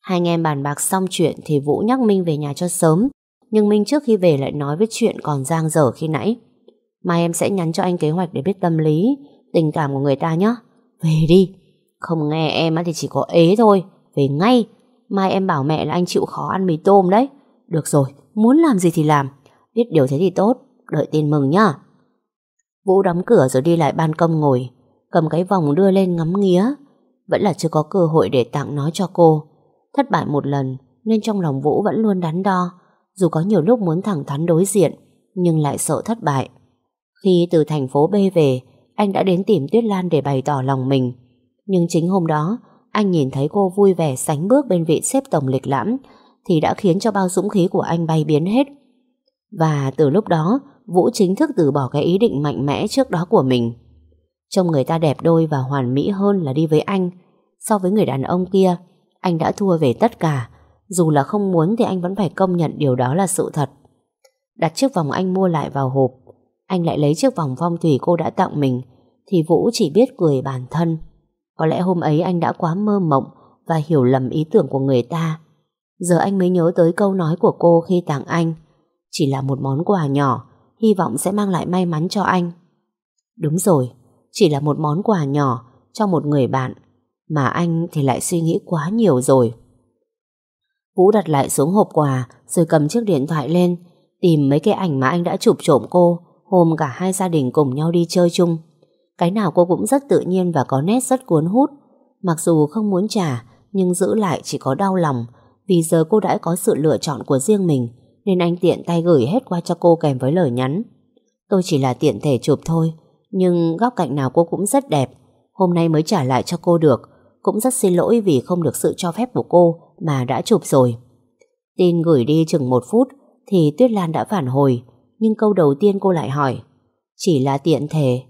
Hai anh em bàn bạc xong chuyện thì Vũ nhắc Minh về nhà cho sớm nhưng Minh trước khi về lại nói với chuyện còn giang dở khi nãy. Mai em sẽ nhắn cho anh kế hoạch để biết tâm lý, tình cảm của người ta nhé. Về đi. Không nghe em thì chỉ có ế thôi. Về ngay. Mai em bảo mẹ là anh chịu khó ăn mì tôm đấy. Được rồi, muốn làm gì thì làm. Biết điều thế thì tốt. Đợi tin mừng nhá. Vũ đóng cửa rồi đi lại ban công ngồi. Cầm cái vòng đưa lên ngắm nghía. Vẫn là chưa có cơ hội để tặng nó cho cô. Thất bại một lần nên trong lòng Vũ vẫn luôn đắn đo. Dù có nhiều lúc muốn thẳng thắn đối diện nhưng lại sợ thất bại. Khi từ thành phố B về, anh đã đến tìm Tuyết Lan để bày tỏ lòng mình. Nhưng chính hôm đó, anh nhìn thấy cô vui vẻ sánh bước bên vị xếp tổng lịch lãm, thì đã khiến cho bao dũng khí của anh bay biến hết. Và từ lúc đó, Vũ chính thức từ bỏ cái ý định mạnh mẽ trước đó của mình. Trông người ta đẹp đôi và hoàn mỹ hơn là đi với anh. So với người đàn ông kia, anh đã thua về tất cả. Dù là không muốn thì anh vẫn phải công nhận điều đó là sự thật. Đặt chiếc vòng anh mua lại vào hộp, anh lại lấy chiếc vòng phong thủy cô đã tặng mình, thì Vũ chỉ biết cười bản thân. Có lẽ hôm ấy anh đã quá mơ mộng và hiểu lầm ý tưởng của người ta. Giờ anh mới nhớ tới câu nói của cô khi tặng anh. Chỉ là một món quà nhỏ, hy vọng sẽ mang lại may mắn cho anh. Đúng rồi, chỉ là một món quà nhỏ cho một người bạn, mà anh thì lại suy nghĩ quá nhiều rồi. Vũ đặt lại xuống hộp quà rồi cầm chiếc điện thoại lên, tìm mấy cái ảnh mà anh đã chụp trộm cô hôm cả hai gia đình cùng nhau đi chơi chung. Cái nào cô cũng rất tự nhiên và có nét rất cuốn hút. Mặc dù không muốn trả, nhưng giữ lại chỉ có đau lòng vì giờ cô đã có sự lựa chọn của riêng mình nên anh tiện tay gửi hết qua cho cô kèm với lời nhắn. Tôi chỉ là tiện thể chụp thôi nhưng góc cạnh nào cô cũng rất đẹp. Hôm nay mới trả lại cho cô được. Cũng rất xin lỗi vì không được sự cho phép của cô mà đã chụp rồi. Tin gửi đi chừng một phút thì Tuyết Lan đã phản hồi. Nhưng câu đầu tiên cô lại hỏi Chỉ là tiện thể.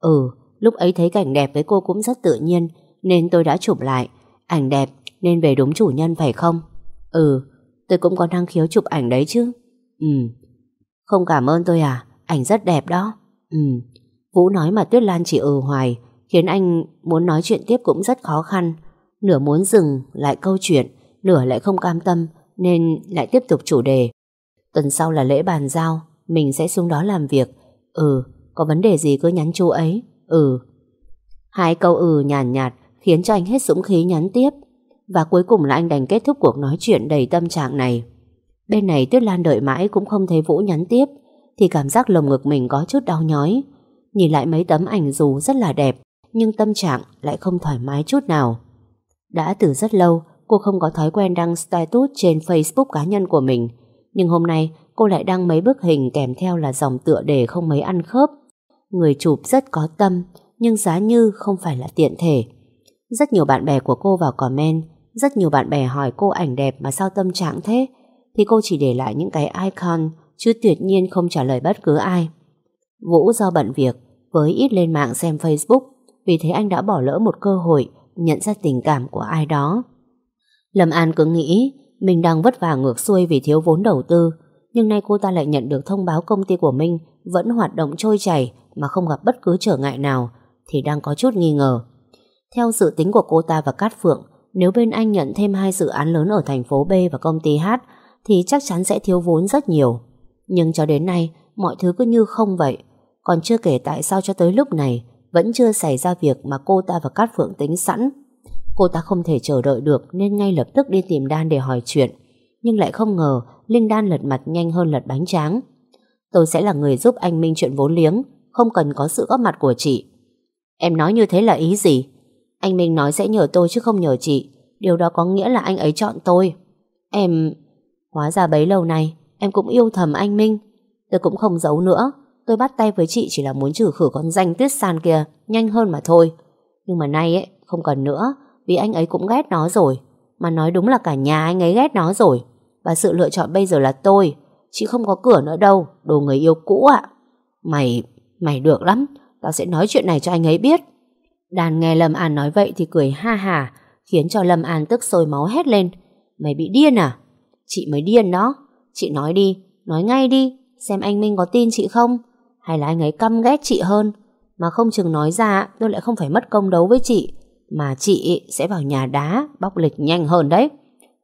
Ừ, lúc ấy thấy cảnh đẹp với cô cũng rất tự nhiên nên tôi đã chụp lại. Ảnh đẹp nên về đúng chủ nhân phải không? Ừ, tôi cũng có năng khiếu chụp ảnh đấy chứ. Ừ, không cảm ơn tôi à? Ảnh rất đẹp đó. Ừ, Vũ nói mà Tuyết Lan chỉ ừ hoài khiến anh muốn nói chuyện tiếp cũng rất khó khăn. Nửa muốn dừng lại câu chuyện, nửa lại không cam tâm nên lại tiếp tục chủ đề. Tuần sau là lễ bàn giao, mình sẽ xuống đó làm việc. Ừ, có vấn đề gì cứ nhắn chú ấy. Ừ. Hai câu ừ nhàn nhạt, nhạt khiến cho anh hết dũng khí nhắn tiếp. Và cuối cùng là anh đành kết thúc cuộc nói chuyện đầy tâm trạng này. Bên này Tuyết Lan đợi mãi cũng không thấy Vũ nhắn tiếp, thì cảm giác lồng ngực mình có chút đau nhói. Nhìn lại mấy tấm ảnh dù rất là đẹp, nhưng tâm trạng lại không thoải mái chút nào. Đã từ rất lâu, cô không có thói quen đăng status trên Facebook cá nhân của mình, nhưng hôm nay cô lại đăng mấy bức hình kèm theo là dòng tựa đề không mấy ăn khớp. Người chụp rất có tâm, nhưng giá như không phải là tiện thể. Rất nhiều bạn bè của cô vào comment, rất nhiều bạn bè hỏi cô ảnh đẹp mà sao tâm trạng thế, thì cô chỉ để lại những cái icon, chứ tuyệt nhiên không trả lời bất cứ ai. Vũ do bận việc, với ít lên mạng xem Facebook, vì thế anh đã bỏ lỡ một cơ hội nhận ra tình cảm của ai đó. Lâm An cứ nghĩ mình đang vất vả ngược xuôi vì thiếu vốn đầu tư, nhưng nay cô ta lại nhận được thông báo công ty của Minh vẫn hoạt động trôi chảy mà không gặp bất cứ trở ngại nào, thì đang có chút nghi ngờ. Theo dự tính của cô ta và Cát Phượng, nếu bên anh nhận thêm hai dự án lớn ở thành phố B và công ty H, thì chắc chắn sẽ thiếu vốn rất nhiều. Nhưng cho đến nay, mọi thứ cứ như không vậy. Còn chưa kể tại sao cho tới lúc này, vẫn chưa xảy ra việc mà cô ta và Cát Phượng tính sẵn. Cô ta không thể chờ đợi được nên ngay lập tức đi tìm Đan để hỏi chuyện. Nhưng lại không ngờ Linh Đan lật mặt nhanh hơn lật bánh tráng. Tôi sẽ là người giúp anh Minh chuyện vốn liếng, không cần có sự góp mặt của chị. Em nói như thế là ý gì? Anh Minh nói sẽ nhờ tôi chứ không nhờ chị. Điều đó có nghĩa là anh ấy chọn tôi. Em... Hóa ra bấy lâu nay, em cũng yêu thầm anh Minh. Tôi cũng không giấu nữa. Tôi bắt tay với chị chỉ là muốn trừ khử con danh tuyết san kia nhanh hơn mà thôi. Nhưng mà nay ấy, không cần nữa vì anh ấy cũng ghét nó rồi. Mà nói đúng là cả nhà anh ấy ghét nó rồi. Và sự lựa chọn bây giờ là tôi. Chị không có cửa nữa đâu, đồ người yêu cũ ạ. Mày, mày được lắm. Tao sẽ nói chuyện này cho anh ấy biết. Đàn nghe Lâm An nói vậy thì cười ha hà, khiến cho Lâm An tức sôi máu hét lên. Mày bị điên à? Chị mới điên đó. Chị nói đi, nói ngay đi, xem anh Minh có tin chị không? Hay là anh ấy căm ghét chị hơn? Mà không chừng nói ra tôi lại không phải mất công đấu với chị. Mà chị sẽ vào nhà đá, Bóc lịch nhanh hơn đấy.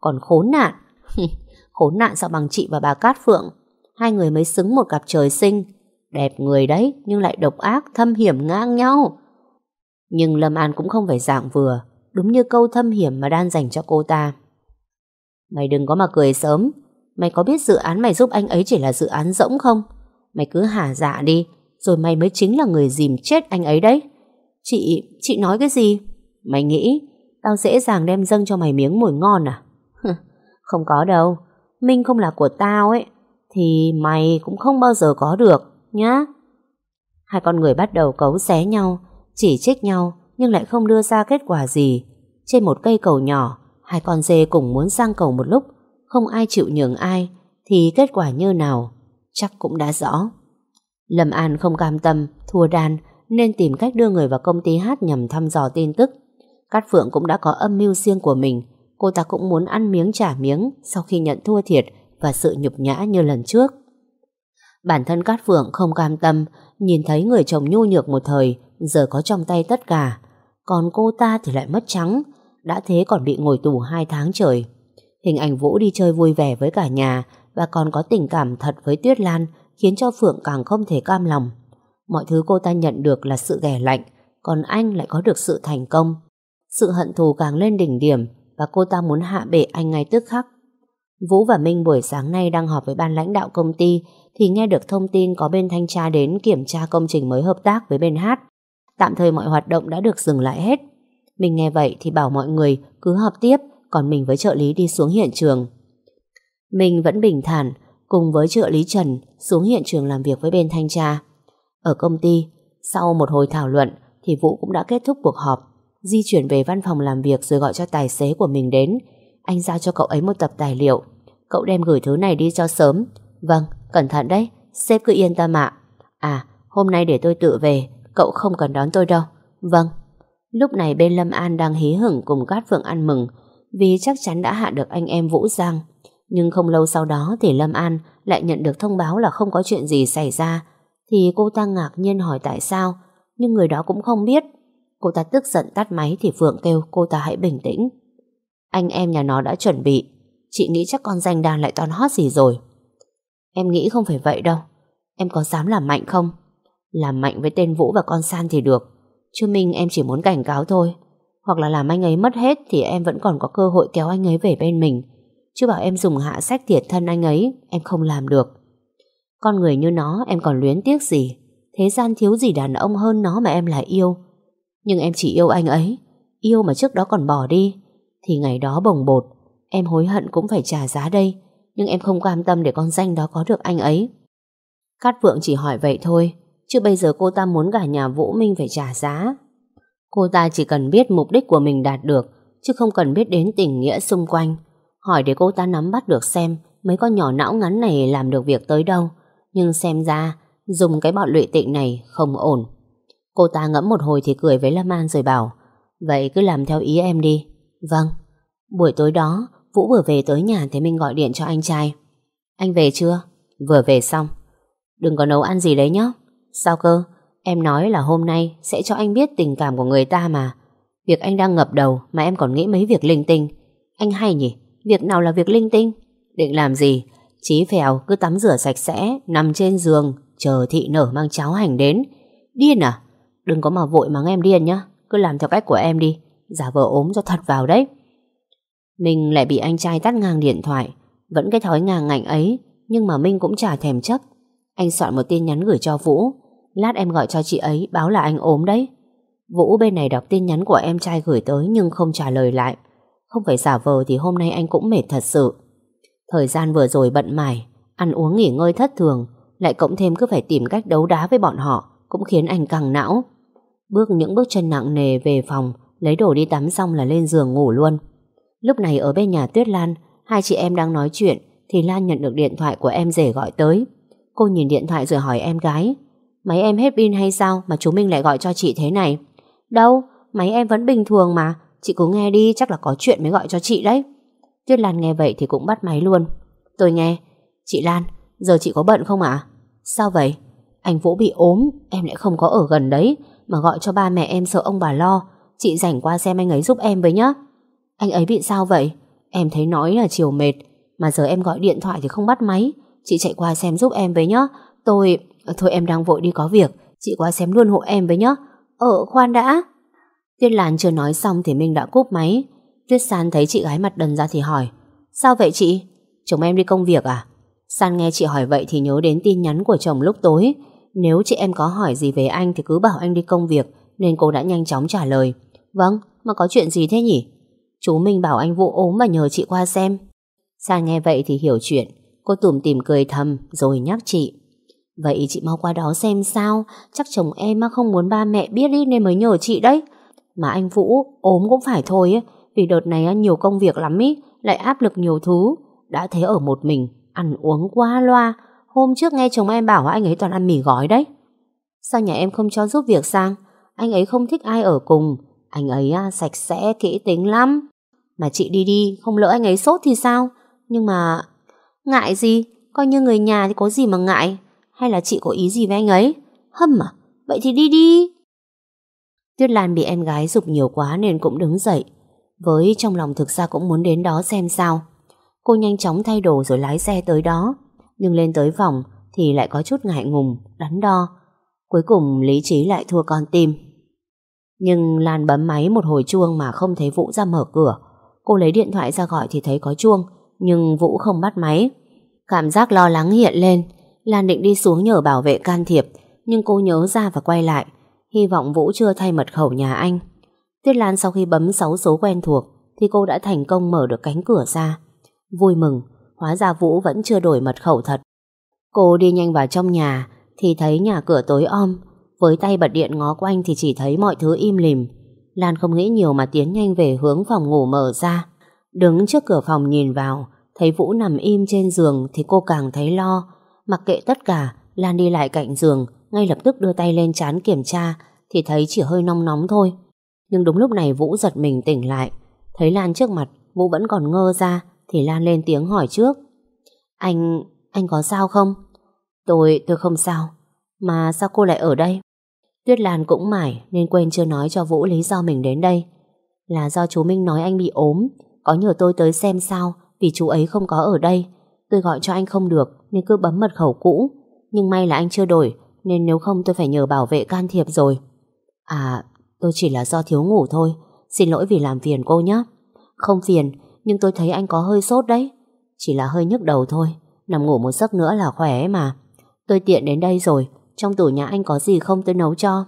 Còn khốn nạn. Khốn nạn sao bằng chị và bà Cát Phượng? Hai người mới xứng một cặp trời sinh. Đẹp người đấy, Nhưng lại độc ác, thâm hiểm ngang nhau. Nhưng Lâm An cũng không phải dạng vừa. Đúng như câu thâm hiểm mà Đan dành cho cô ta. Mày đừng có mà cười sớm. Mày có biết dự án mày giúp anh ấy chỉ là dự án rỗng không? Mày cứ hả dạ đi Rồi mày mới chính là người dìm chết anh ấy đấy. Chị, chị nói cái gì? Mày nghĩ Tao dễ dàng đem dâng cho mày miếng mồi ngon à? không có đâu. Minh không là của tao ấy Thì mày cũng không bao giờ có được Nhá. Hai con người bắt đầu cấu xé nhau Chỉ trích nhau Nhưng lại không đưa ra kết quả gì. Trên một cây cầu nhỏ Hai con dê cùng muốn sang cầu một lúc Không ai chịu nhường ai Thì kết quả như nào? Chắc cũng đã rõ. Lâm An không cam tâm, thua đan, nên tìm cách đưa người vào công ty hát nhằm thăm dò tin tức. Cát Phượng cũng đã có âm mưu riêng của mình, cô ta cũng muốn ăn miếng trả miếng sau khi nhận thua thiệt và sự nhục nhã như lần trước. Bản thân Cát Phượng không cam tâm, nhìn thấy người chồng nhu nhược một thời, giờ có trong tay tất cả. Còn cô ta thì lại mất trắng, đã thế còn bị ngồi tù hai tháng trời. Hình ảnh Vũ đi chơi vui vẻ với cả nhà và còn có tình cảm thật với Tuyết Lan khiến cho Phượng càng không thể cam lòng. Mọi thứ cô ta nhận được là sự ghẻ lạnh, còn anh lại có được sự thành công. Sự hận thù càng lên đỉnh điểm và cô ta muốn hạ bệ anh ngay tức khắc. Vũ và Minh buổi sáng nay đang họp với ban lãnh đạo công ty thì nghe được thông tin có bên thanh tra đến kiểm tra công trình mới hợp tác với bên hát. Tạm thời mọi hoạt động đã được dừng lại hết. Mình nghe vậy thì bảo mọi người cứ họp tiếp còn mình với trợ lý đi xuống hiện trường. Mình vẫn bình thản cùng với trợ lý Trần xuống hiện trường làm việc với bên thanh tra. Ở công ty, sau một hồi thảo luận thì Vũ cũng đã kết thúc cuộc họp, di chuyển về văn phòng làm việc rồi gọi cho tài xế của mình đến. Anh giao cho cậu ấy một tập tài liệu. Cậu đem gửi thứ này đi cho sớm. Vâng, cẩn thận đấy, sếp cứ yên tâm ạ. À, hôm nay để tôi tự về, cậu không cần đón tôi đâu. Vâng. Lúc này bên Lâm An đang hí hửng cùng Cát Phượng ăn mừng vì chắc chắn đã hạ được anh em Vũ Giang. Nhưng không lâu sau đó thì Lâm An lại nhận được thông báo là không có chuyện gì xảy ra. Thì cô ta ngạc nhiên hỏi tại sao, nhưng người đó cũng không biết. Cô ta tức giận tắt máy thì Phượng kêu cô ta hãy bình tĩnh. Anh em nhà nó đã chuẩn bị. Chị nghĩ chắc con danh đàn lại toàn hót gì rồi. Em nghĩ không phải vậy đâu. Em có dám làm mạnh không? Làm mạnh với tên Vũ và con San thì được. Chứ Minh em chỉ muốn cảnh cáo thôi. Hoặc là làm anh ấy mất hết Thì em vẫn còn có cơ hội kéo anh ấy về bên mình. Chứ bảo em dùng hạ sách thiệt thân anh ấy, Em không làm được. Con người như nó, em còn luyến tiếc gì? Thế gian thiếu gì đàn ông hơn nó mà em lại yêu? Nhưng em chỉ yêu anh ấy, Yêu mà trước đó còn bỏ đi. Thì ngày đó bồng bột, Em hối hận cũng phải trả giá đây, Nhưng em không cam tâm để con danh đó có được anh ấy. Cát Vượng chỉ hỏi vậy thôi, Chứ bây giờ cô ta muốn cả nhà Vũ Minh phải trả giá. Cô ta chỉ cần biết mục đích của mình đạt được, Chứ không cần biết đến tình nghĩa xung quanh. Hỏi để cô ta nắm bắt được xem Mấy con nhỏ não ngắn này làm được việc tới đâu. Nhưng xem ra, Dùng cái bọn lụy tịnh này không ổn. Cô ta ngẫm một hồi thì cười với Lâm An rồi bảo, Vậy cứ làm theo ý em đi. Vâng. Buổi tối đó, Vũ vừa về tới nhà thì mình gọi điện cho anh trai. Anh về chưa? Vừa về xong. Đừng có nấu ăn gì đấy nhé Sao cơ? Em nói là hôm nay sẽ cho anh biết tình cảm của người ta mà. Việc anh đang ngập đầu mà em còn nghĩ mấy việc linh tinh. Anh hay nhỉ? Việc nào là việc linh tinh? Định làm gì? Chí phèo cứ tắm rửa sạch sẽ, Nằm trên giường, Chờ thị nở mang cháo hành đến. Điên à? Đừng có mà vội mắng em điên nhá. Cứ làm theo cách của em đi. Giả vờ ốm cho thật vào đấy. Minh lại bị anh trai tắt ngang điện thoại. Vẫn cái thói ngang ngạnh ấy, Nhưng mà Minh cũng chả thèm chấp. Anh soạn một tin nhắn gửi cho Vũ. Lát em gọi cho chị ấy, báo là anh ốm đấy. Vũ bên này đọc tin nhắn của em trai gửi tới Nhưng không trả lời lại. Không phải giả vờ thì hôm nay anh cũng mệt thật sự Thời gian vừa rồi bận mải Ăn uống nghỉ ngơi thất thường Lại cộng thêm cứ phải tìm cách đấu đá với bọn họ Cũng khiến anh căng não Bước những bước chân nặng nề về phòng Lấy đồ đi tắm xong là lên giường ngủ luôn Lúc này ở bên nhà Tuyết Lan, hai chị em đang nói chuyện thì Lan nhận được điện thoại của em rể gọi tới. Cô nhìn điện thoại rồi hỏi em gái Máy em hết pin hay sao mà chú Minh lại gọi cho chị thế này? Đâu, máy em vẫn bình thường mà. Chị cứ nghe đi, chắc là có chuyện mới gọi cho chị đấy. Tuyết Lan nghe vậy thì cũng bắt máy luôn. Tôi nghe. Chị Lan, giờ chị có bận không ạ? Sao vậy? Anh Vũ bị ốm, em lại không có ở gần đấy. Mà gọi cho ba mẹ em sợ ông bà lo. Chị rảnh qua xem anh ấy giúp em với nhá. Anh ấy bị sao vậy? Em thấy nói là chiều mệt Mà giờ em gọi điện thoại thì không bắt máy Chị chạy qua xem giúp em với nhá Tôi... Thôi em đang vội đi có việc Chị qua xem luôn hộ em với nhá Ờ khoan đã Tuyết Lan chưa nói xong thì Minh đã cúp máy Tuyết San thấy chị gái mặt đần ra thì hỏi Sao vậy chị? Chồng em đi công việc à? San nghe chị hỏi vậy thì nhớ đến tin nhắn của chồng lúc tối Nếu chị em có hỏi gì về anh Thì cứ bảo anh đi công việc Nên cô đã nhanh chóng trả lời Vâng, mà có chuyện gì thế nhỉ? Chú Minh bảo anh Vũ ốm và nhờ chị qua xem. San nghe vậy thì hiểu chuyện. Cô tủm tìm cười thầm rồi nhắc chị. Vậy chị mau qua đó xem sao. Chắc chồng em mà không muốn ba mẹ biết đi nên mới nhờ chị đấy. Mà anh Vũ ốm cũng phải thôi ấy. Vì đợt này nhiều công việc lắm ý. Lại áp lực nhiều thứ. Đã thế ở một mình. Ăn uống quá loa. Hôm trước nghe chồng em bảo anh ấy toàn ăn mì gói đấy. Sao nhà em không cho giúp việc sang? Anh ấy không thích ai ở cùng. Anh ấy sạch sẽ kỹ tính lắm. Mà chị đi đi, không lỡ anh ấy sốt thì sao? Nhưng mà... Ngại gì? Coi như người nhà thì có gì mà ngại. Hay là chị có ý gì với anh ấy Hâm à Vậy thì đi đi Tuyết Lan bị em gái dục nhiều quá nên cũng đứng dậy. Với trong lòng thực ra cũng muốn đến đó xem sao. Cô nhanh chóng thay đồ rồi lái xe tới đó. Nhưng lên tới phòng Thì lại có chút ngại ngùng, đắn đo. Cuối cùng lý trí lại thua con tim. Nhưng Lan bấm máy một hồi chuông Mà không thấy Vũ ra mở cửa. Cô lấy điện thoại ra gọi thì thấy có chuông Nhưng Vũ không bắt máy. Cảm giác lo lắng hiện lên. Lan định đi xuống nhờ bảo vệ can thiệp Nhưng cô nhớ ra và quay lại. Hy vọng Vũ chưa thay mật khẩu nhà anh. Tuyết Lan sau khi bấm 6 số quen thuộc Thì cô đã thành công mở được cánh cửa ra. Vui mừng, Hóa ra Vũ vẫn chưa đổi mật khẩu thật. Cô đi nhanh vào trong nhà Thì thấy nhà cửa tối om. Với tay bật điện ngó quanh thì chỉ thấy mọi thứ im lìm. Lan không nghĩ nhiều mà tiến nhanh về hướng phòng ngủ mở ra. Đứng trước cửa phòng nhìn vào, Thấy Vũ nằm im trên giường Thì cô càng thấy lo. Mặc kệ tất cả, Lan đi lại cạnh giường ngay lập tức đưa tay lên chán kiểm tra Thì thấy chỉ hơi nóng nóng thôi. Nhưng đúng lúc này Vũ giật mình tỉnh lại Thấy Lan trước mặt Vũ vẫn còn ngơ ra Thì Lan lên tiếng hỏi trước. Anh, anh có sao không? Tôi, tôi không sao. Mà sao cô lại ở đây? Tuyết Lan cũng mải Nên quên chưa nói cho Vũ lý do mình đến đây. Là do chú Minh nói anh bị ốm Có nhờ tôi tới xem sao Vì chú ấy không có ở đây. Tôi gọi cho anh không được Nên cứ bấm mật khẩu cũ. Nhưng may là anh chưa đổi nên nếu không tôi phải nhờ bảo vệ can thiệp rồi. À tôi chỉ là do thiếu ngủ thôi. Xin lỗi vì làm phiền cô nhé. Không phiền, Nhưng tôi thấy anh có hơi sốt đấy. Chỉ là hơi nhức đầu thôi. Nằm ngủ một giấc nữa là khỏe mà. Tôi tiện đến đây rồi. Trong tủ nhà anh có gì không tôi nấu cho.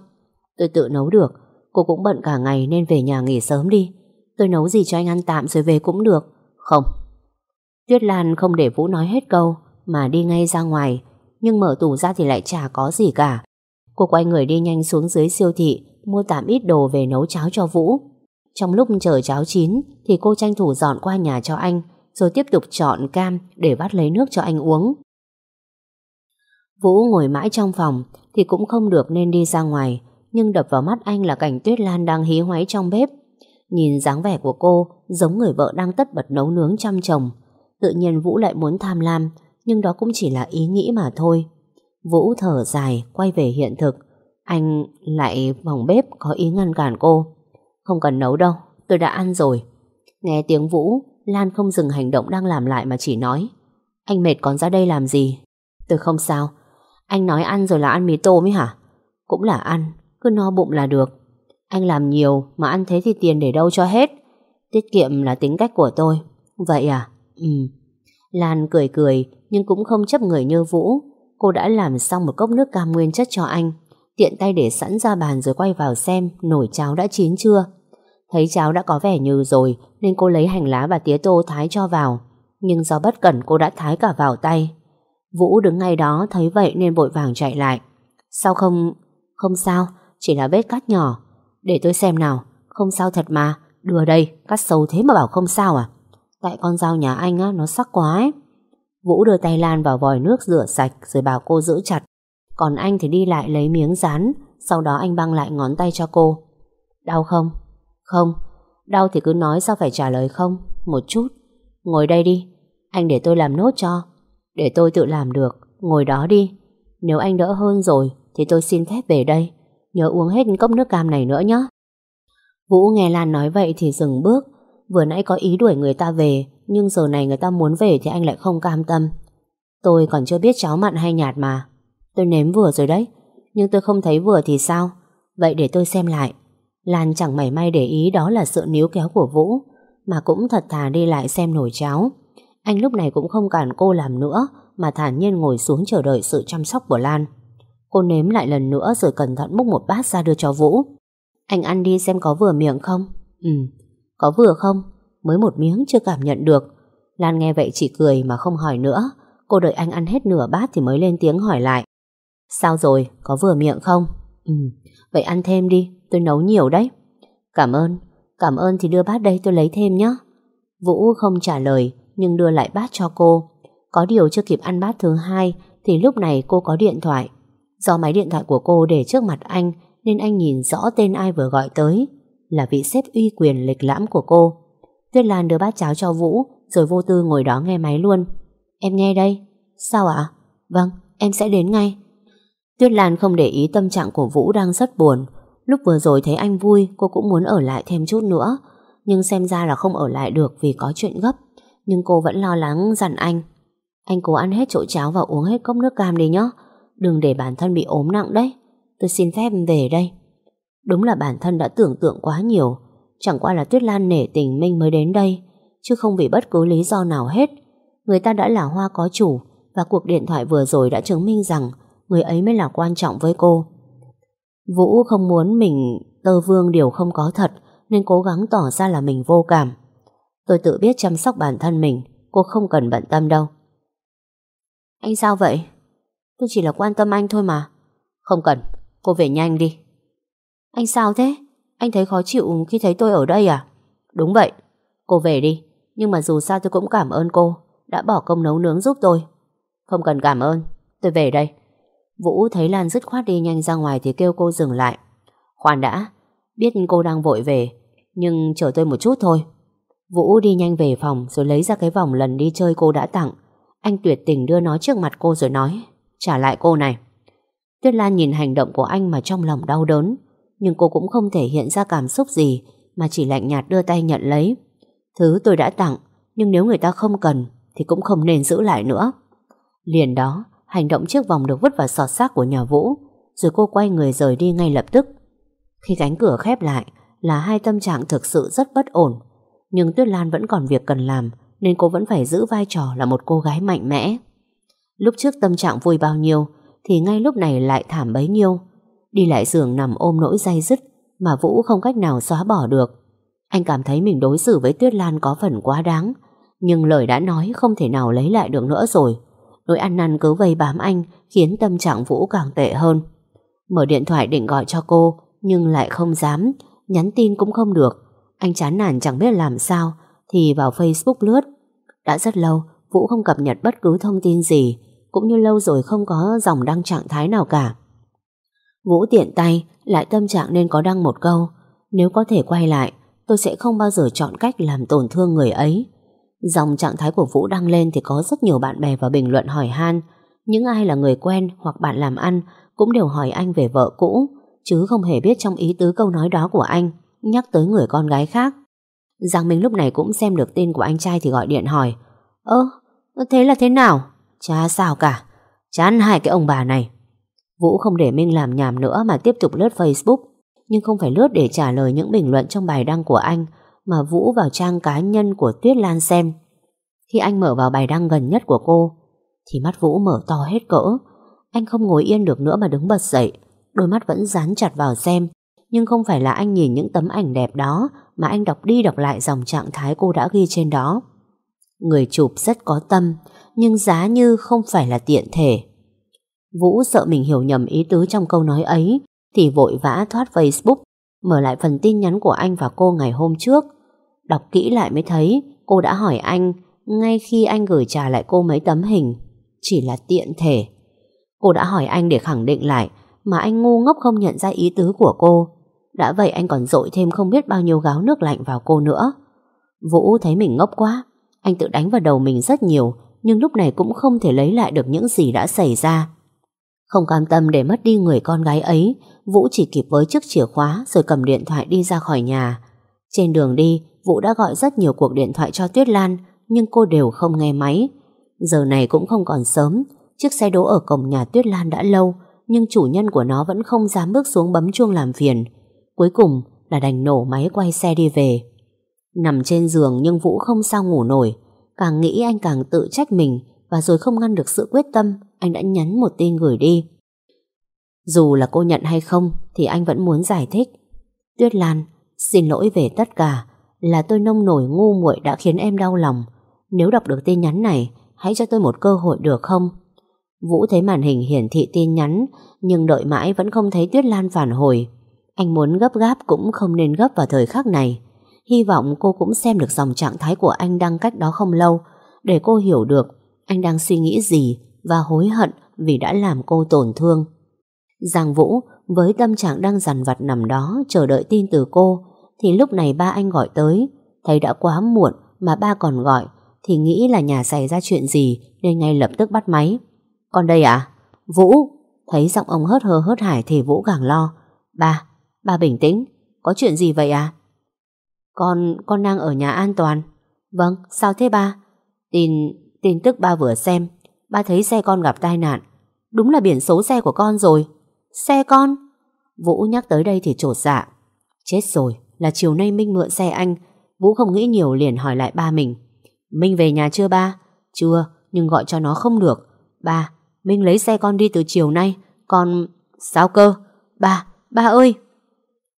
Tôi tự nấu được. Cô cũng bận cả ngày nên về nhà nghỉ sớm đi. Tôi nấu gì cho anh ăn tạm rồi về cũng được. Không. Tuyết Lan không để Vũ nói hết câu, Mà đi ngay ra ngoài. Nhưng mở tủ ra thì lại chả có gì cả. Cô quay người đi nhanh xuống dưới siêu thị, Mua tạm ít đồ về nấu cháo cho Vũ. Trong lúc chờ cháo chín Thì cô tranh thủ dọn qua nhà cho anh, Rồi tiếp tục chọn cam Để vắt lấy nước cho anh uống. Vũ ngồi mãi trong phòng Thì cũng không được nên đi ra ngoài, Nhưng đập vào mắt anh là cảnh Tuyết Lan đang hí hoáy trong bếp. Nhìn dáng vẻ của cô Giống người vợ đang tất bật nấu nướng chăm chồng. Tự nhiên Vũ lại muốn tham lam nhưng đó cũng chỉ là ý nghĩ mà thôi. Vũ thở dài, Quay về hiện thực. Anh lại vòng bếp có ý ngăn cản cô. Không cần nấu đâu, Tôi đã ăn rồi. Nghe tiếng Vũ, Lan không dừng hành động đang làm lại mà chỉ nói. Anh mệt còn ra đây làm gì? Tôi không sao. Anh nói ăn rồi là ăn mì tôm ấy hả? Cũng là ăn, Cứ no bụng là được. Anh làm nhiều mà ăn thế thì tiền để đâu cho hết. Tiết kiệm là tính cách của tôi. Vậy à? Ừ. Lan cười cười nhưng cũng không chấp người như Vũ. Cô đã làm xong một cốc nước cam nguyên chất cho anh. Tiện tay để sẵn ra bàn rồi quay vào xem nồi cháo đã chín chưa. Thấy cháo đã có vẻ như rồi nên cô lấy hành lá và tía tô thái cho vào. Nhưng do bất cẩn cô đã thái cả vào tay. Vũ đứng ngay đó thấy vậy nên vội vàng chạy lại. Sao không... Không sao, chỉ là vết cắt nhỏ. Để tôi xem nào, không sao thật mà. Đưa đây, cắt sâu thế mà bảo không sao à? Tại con dao nhà anh á, nó sắc quá ấy. Vũ đưa tay Lan vào vòi nước rửa sạch rồi bảo cô giữ chặt. Còn anh thì đi lại lấy miếng dán, sau đó anh băng lại ngón tay cho cô. Đau không? Không. Đau thì cứ nói sao phải trả lời không? Một chút. Ngồi đây đi. Anh để tôi làm nốt cho. Để tôi tự làm được. Ngồi đó đi. Nếu anh đỡ hơn rồi thì tôi xin phép về đây. Nhớ uống hết cốc nước cam này nữa nhé. Vũ nghe Lan nói vậy thì dừng bước Vừa nãy có ý đuổi người ta về, Nhưng giờ này người ta muốn về thì anh lại không cam tâm. Tôi còn chưa biết cháo mặn hay nhạt mà. Tôi nếm vừa rồi đấy, Nhưng tôi không thấy vừa thì sao? Vậy để tôi xem lại. Lan chẳng mảy may để ý đó là sự níu kéo của Vũ, Mà cũng thật thà đi lại xem nồi cháo. Anh lúc này cũng không cản cô làm nữa, Mà thản nhiên ngồi xuống chờ đợi sự chăm sóc của Lan. Cô nếm lại lần nữa rồi cẩn thận múc một bát ra đưa cho Vũ. Anh ăn đi xem có vừa miệng không? Ừ có vừa không? Mới một miếng chưa cảm nhận được. Lan nghe vậy chỉ cười mà không hỏi nữa. Cô đợi anh ăn hết nửa bát thì mới lên tiếng hỏi lại. Sao rồi? Có vừa miệng không? Ừ, vậy ăn thêm đi. Tôi nấu nhiều đấy. Cảm ơn. Cảm ơn thì đưa bát đây tôi lấy thêm nhé. Vũ không trả lời nhưng đưa lại bát cho cô. Có điều chưa kịp ăn bát thứ hai thì lúc này cô có điện thoại. Do máy điện thoại của cô để trước mặt anh nên anh nhìn rõ tên ai vừa gọi tới là vị sếp uy quyền lịch lãm của cô. Tuyết Lan đưa bát cháo cho Vũ rồi vô tư ngồi đó nghe máy luôn. Em nghe đây. Sao ạ? Vâng, em sẽ đến ngay. Tuyết Lan không để ý tâm trạng của Vũ đang rất buồn. Lúc vừa rồi thấy anh vui, cô cũng muốn ở lại thêm chút nữa. Nhưng xem ra là không ở lại được vì có chuyện gấp. Nhưng cô vẫn lo lắng dặn anh. Anh cố ăn hết chỗ cháo và uống hết cốc nước cam đi nhé. Đừng để bản thân bị ốm nặng đấy. Tôi xin phép về đây. Đúng là bản thân đã tưởng tượng quá nhiều. Chẳng qua là Tuyết Lan nể tình Minh mới đến đây. Chứ không vì bất cứ lý do nào hết. Người ta đã là hoa có chủ và cuộc điện thoại vừa rồi đã chứng minh rằng người ấy mới là quan trọng với cô. Vũ không muốn mình tơ vương điều không có thật nên cố gắng tỏ ra là mình vô cảm. Tôi tự biết chăm sóc bản thân mình, cô không cần bận tâm đâu. Anh sao vậy? Tôi chỉ là quan tâm anh thôi mà. Không cần, cô về nhanh đi. Anh sao thế? Anh thấy khó chịu khi thấy tôi ở đây à? Đúng vậy, cô về đi. Nhưng mà dù sao tôi cũng cảm ơn cô đã bỏ công nấu nướng giúp tôi. Không cần cảm ơn, tôi về đây. Vũ thấy Lan dứt khoát đi nhanh ra ngoài thì kêu cô dừng lại. Khoan đã, biết cô đang vội về, nhưng chờ tôi một chút thôi. Vũ đi nhanh về phòng rồi lấy ra cái vòng lần đi chơi cô đã tặng. Anh tuyệt tình đưa nó trước mặt cô rồi nói, trả lại cô này. Tuyết Lan nhìn hành động của anh mà trong lòng đau đớn, nhưng cô cũng không thể hiện ra cảm xúc gì mà chỉ lạnh nhạt đưa tay nhận lấy. Thứ tôi đã tặng, nhưng nếu người ta không cần thì cũng không nên giữ lại nữa. Liền đó, hành động chiếc vòng được vứt vào sọt xác của nhà Vũ, rồi cô quay người rời đi ngay lập tức. Khi cánh cửa khép lại, là hai tâm trạng thực sự rất bất ổn. Nhưng Tuyết Lan vẫn còn việc cần làm, nên cô vẫn phải giữ vai trò là một cô gái mạnh mẽ. Lúc trước tâm trạng vui bao nhiêu, thì ngay lúc này lại thảm bấy nhiêu. Đi lại giường nằm ôm nỗi day dứt, mà Vũ không cách nào xóa bỏ được. Anh cảm thấy mình đối xử với Tuyết Lan có phần quá đáng, nhưng lời đã nói không thể nào lấy lại được nữa rồi. Nỗi ăn năn cứ vây bám anh khiến tâm trạng Vũ càng tệ hơn. Mở điện thoại định gọi cho cô, nhưng lại không dám, nhắn tin cũng không được. Anh chán nản chẳng biết làm sao, thì vào Facebook lướt. Đã rất lâu, Vũ không cập nhật bất cứ thông tin gì, cũng như lâu rồi không có dòng đăng trạng thái nào cả. Vũ tiện tay, lại tâm trạng nên có đăng một câu. Nếu có thể quay lại, tôi sẽ không bao giờ chọn cách làm tổn thương người ấy. Dòng trạng thái của Vũ đăng lên thì có rất nhiều bạn bè và bình luận hỏi han. Những ai là người quen hoặc bạn làm ăn cũng đều hỏi anh về vợ cũ, chứ không hề biết trong ý tứ câu nói đó của anh nhắc tới người con gái khác. Giang Minh lúc này cũng xem được tin của anh trai thì gọi điện hỏi Ơ, thế là thế nào? Chả sao cả, chán hai cái ông bà này. Vũ không để Minh làm nhảm nữa mà tiếp tục lướt Facebook, nhưng không phải lướt để trả lời những bình luận trong bài đăng của anh, mà Vũ vào trang cá nhân của Tuyết Lan xem. Khi anh mở vào bài đăng gần nhất của cô, thì mắt Vũ mở to hết cỡ. Anh không ngồi yên được nữa mà đứng bật dậy, đôi mắt vẫn dán chặt vào xem. Nhưng không phải là anh nhìn những tấm ảnh đẹp đó, mà anh đọc đi đọc lại dòng trạng thái cô đã ghi trên đó. Người chụp rất có tâm, nhưng giá như không phải là tiện thể. Vũ sợ mình hiểu nhầm ý tứ trong câu nói ấy, thì vội vã thoát Facebook, mở lại phần tin nhắn của anh và cô ngày hôm trước, Đọc kỹ lại mới thấy cô đã hỏi anh ngay khi anh gửi trả lại cô mấy tấm hình. Chỉ là tiện thể. Cô đã hỏi anh để khẳng định lại mà anh ngu ngốc không nhận ra ý tứ của cô. Đã vậy anh còn dội thêm không biết bao nhiêu gáo nước lạnh vào cô nữa. Vũ thấy mình ngốc quá. Anh tự đánh vào đầu mình rất nhiều nhưng lúc này cũng không thể lấy lại được những gì đã xảy ra. Không cam tâm để mất đi người con gái ấy, Vũ chỉ kịp với chiếc chìa khóa rồi cầm điện thoại đi ra khỏi nhà. Trên đường đi, Vũ đã gọi rất nhiều cuộc điện thoại cho Tuyết Lan nhưng cô đều không nghe máy. Giờ này cũng không còn sớm, chiếc xe đỗ ở cổng nhà Tuyết Lan đã lâu nhưng chủ nhân của nó vẫn không dám bước xuống bấm chuông làm phiền. Cuối cùng là đành nổ máy quay xe đi về. Nằm trên giường nhưng Vũ không sao ngủ nổi. Càng nghĩ anh càng tự trách mình và rồi không ngăn được sự quyết tâm, anh đã nhắn một tin gửi đi. Dù là cô nhận hay không thì anh vẫn muốn giải thích. Tuyết Lan, xin lỗi về tất cả, là tôi nông nổi ngu muội đã khiến em đau lòng. Nếu đọc được tin nhắn này, hãy cho tôi một cơ hội được không? Vũ thấy màn hình hiển thị tin nhắn, nhưng đợi mãi vẫn không thấy Tuyết Lan phản hồi. Anh muốn gấp gáp cũng không nên gấp vào thời khắc này. Hy vọng cô cũng xem được dòng trạng thái của anh đăng cách đó không lâu, để cô hiểu được anh đang suy nghĩ gì và hối hận vì đã làm cô tổn thương. Giang Vũ với tâm trạng đang dằn vặt nằm đó chờ đợi tin từ cô, thì lúc này ba anh gọi tới. Thấy đã quá muộn mà ba còn gọi Thì nghĩ là nhà xảy ra chuyện gì Nên ngay lập tức bắt máy. Con đây à? Vũ. Thấy giọng ông hớt hơ hớt hải thì Vũ càng lo. Ba, ba bình tĩnh Có chuyện gì vậy à Con, con đang ở nhà an toàn. Vâng, sao thế ba? Tin, tin tức ba vừa xem Ba thấy xe con gặp tai nạn. Đúng là biển số xe của con rồi. Xe con? Vũ nhắc tới đây thì trột dạ. Chết rồi, là chiều nay Minh mượn xe anh. Vũ không nghĩ nhiều liền hỏi lại ba mình. Minh về nhà chưa ba? Chưa, nhưng gọi cho nó không được. Ba, Minh lấy xe con đi từ chiều nay. Con... Sao cơ? Ba, ba ơi!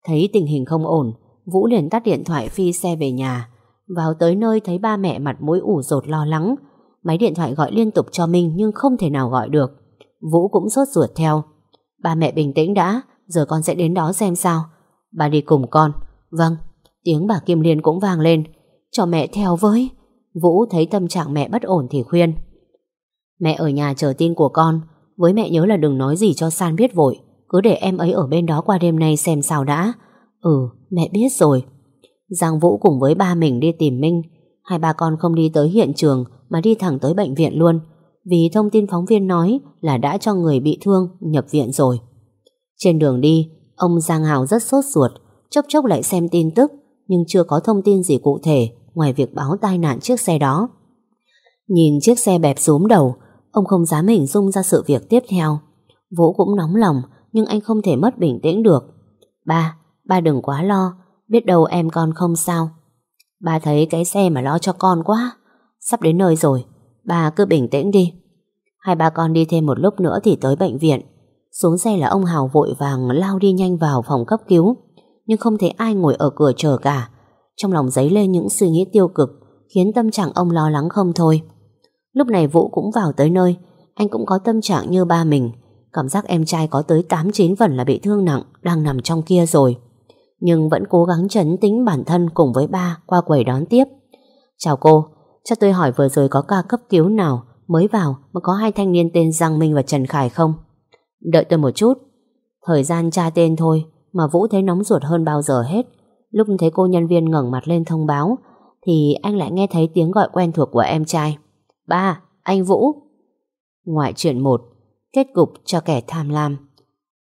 Thấy tình hình không ổn Vũ liền tắt điện thoại phi xe về nhà. Vào tới nơi thấy ba mẹ mặt mũi ủ rột lo lắng. Máy điện thoại gọi liên tục cho Minh Nhưng không thể nào gọi được. Vũ cũng sốt ruột theo. Ba mẹ bình tĩnh đã, Giờ con sẽ đến đó xem sao. Bà đi cùng con. Vâng Tiếng bà Kim Liên cũng vang lên. Cho mẹ theo với. Vũ thấy tâm trạng mẹ bất ổn thì khuyên. Mẹ ở nhà chờ tin của con. Với mẹ nhớ là đừng nói gì cho San biết vội. Cứ để em ấy ở bên đó qua đêm nay xem sao đã. Ừ mẹ biết rồi. Giang Vũ cùng với ba mình đi tìm Minh. Hai ba con không đi tới hiện trường. Mà đi thẳng tới bệnh viện luôn Vì thông tin phóng viên nói Là đã cho người bị thương nhập viện rồi. Trên đường đi Ông Giang Hào rất sốt ruột Chốc chốc lại xem tin tức Nhưng chưa có thông tin gì cụ thể Ngoài việc báo tai nạn chiếc xe đó. Nhìn chiếc xe bẹp xuống đầu Ông không dám hình dung ra sự việc tiếp theo. Vũ cũng nóng lòng Nhưng anh không thể mất bình tĩnh được. Ba, ba đừng quá lo Biết đâu em con không sao. Ba thấy cái xe mà lo cho con quá. Sắp đến nơi rồi, bà cứ bình tĩnh đi. Hai ba con đi thêm một lúc nữa thì tới bệnh viện. Xuống xe là ông Hào vội vàng Lao đi nhanh vào phòng cấp cứu, Nhưng không thấy ai ngồi ở cửa chờ cả. Trong lòng dấy lên những suy nghĩ tiêu cực, Khiến tâm trạng ông lo lắng không thôi. Lúc này Vũ cũng vào tới nơi, Anh cũng có tâm trạng như ba mình. Cảm giác em trai có tới 8-9 phần là bị thương nặng, Đang nằm trong kia rồi. Nhưng vẫn cố gắng chấn tĩnh bản thân Cùng với ba qua quầy đón tiếp. Chào cô cho tôi hỏi vừa rồi có ca cấp cứu nào Mới vào mà có hai thanh niên tên Giang Minh và Trần Khải không Đợi tôi một chút Thời gian tra tên thôi Mà Vũ thấy nóng ruột hơn bao giờ hết Lúc thấy cô nhân viên ngẩng mặt lên thông báo Thì anh lại nghe thấy tiếng gọi quen thuộc của em trai Ba, anh Vũ. Ngoại chuyện một, kết cục cho kẻ tham lam.